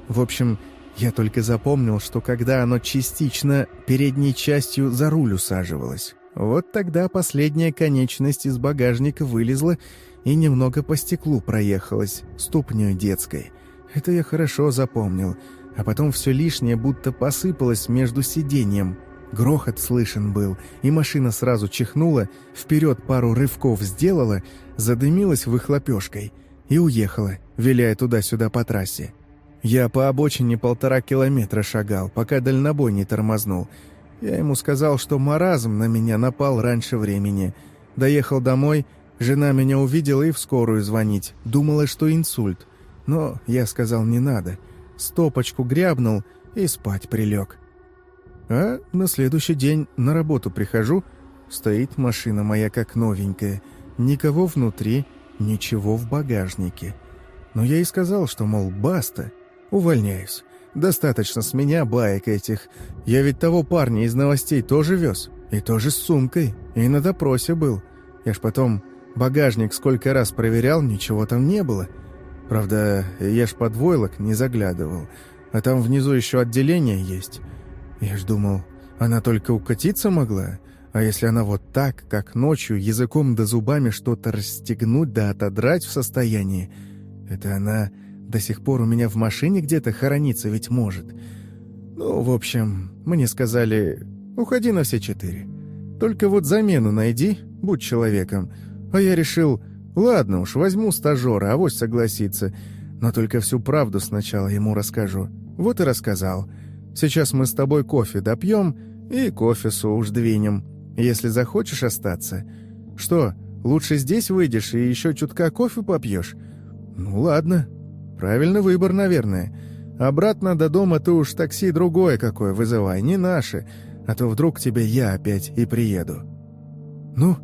В общем, я только запомнил, что когда оно частично передней частью за руль усаживалось. Вот тогда последняя конечность из багажника вылезла и немного по стеклу проехалась, ступней детской. Это я хорошо запомнил. А потом все лишнее будто посыпалось между сиденьем. Грохот слышен был, и машина сразу чихнула, вперед пару рывков сделала, задымилась выхлопешкой и уехала, виляя туда-сюда по трассе. Я по обочине полтора километра шагал, пока дальнобой не тормознул — я ему сказал, что маразм на меня напал раньше времени. Доехал домой, жена меня увидела и в скорую звонить. Думала, что инсульт. Но я сказал, не надо. Стопочку грябнул и спать прилег. А на следующий день на работу прихожу, стоит машина моя как новенькая. Никого внутри, ничего в багажнике. Но я и сказал, что, мол, баста, увольняюсь. Достаточно с меня баек этих. Я ведь того парня из новостей тоже вез. И тоже с сумкой. И на допросе был. Я ж потом багажник сколько раз проверял, ничего там не было. Правда, я ж под войлок не заглядывал. А там внизу еще отделение есть. Я ж думал, она только укатиться могла. А если она вот так, как ночью, языком да зубами что-то расстегнуть да отодрать в состоянии, это она до сих пор у меня в машине где-то хорониться ведь может. Ну, в общем, мне сказали, уходи на все четыре. Только вот замену найди, будь человеком. А я решил, ладно уж, возьму стажера, авось согласится. Но только всю правду сначала ему расскажу. Вот и рассказал. Сейчас мы с тобой кофе допьем и кофесу уж двинем, если захочешь остаться. Что, лучше здесь выйдешь и еще чутка кофе попьешь? Ну ладно, Правильный выбор, наверное. Обратно до дома ты уж такси другое какое вызывай, не наше, а то вдруг к тебе я опять и приеду. Ну,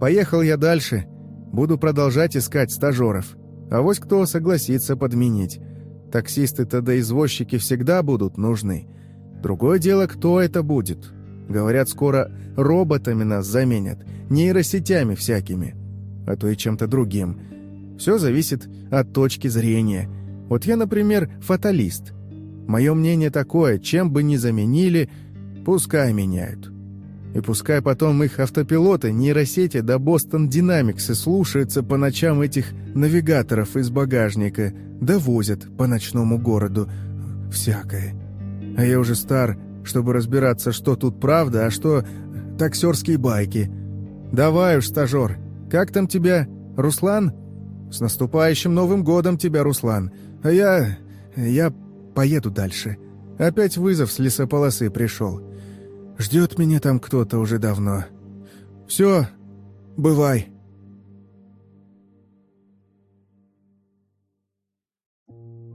поехал я дальше. Буду продолжать искать стажеров. А вось кто согласится подменить. Таксисты-то да извозчики всегда будут нужны. Другое дело, кто это будет. Говорят, скоро роботами нас заменят, нейросетями всякими, а то и чем-то другим. Все зависит от точки зрения. Вот я, например, фаталист. Мое мнение такое, чем бы ни заменили, пускай меняют. И пускай потом их автопилоты, нейросети да Бостон Динамиксы слушаются по ночам этих навигаторов из багажника, да возят по ночному городу всякое. А я уже стар, чтобы разбираться, что тут правда, а что таксерские байки. Давай уж, стажер, как там тебя, Руслан? С наступающим Новым годом тебя, Руслан. А я... я поеду дальше. Опять вызов с лесополосы пришел. Ждет меня там кто-то уже давно. Все, бывай.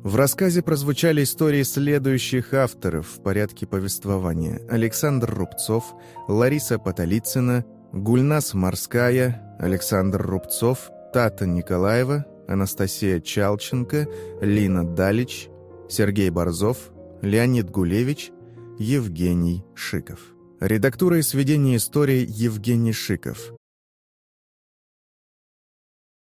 В рассказе прозвучали истории следующих авторов в порядке повествования. Александр Рубцов, Лариса Потолицына, Гульнас Морская, Александр Рубцов, Тата Николаева, Анастасия Чалченко, Лина Далич, Сергей Борзов, Леонид Гулевич, Евгений Шиков. Редактура и сведение истории Евгений Шиков.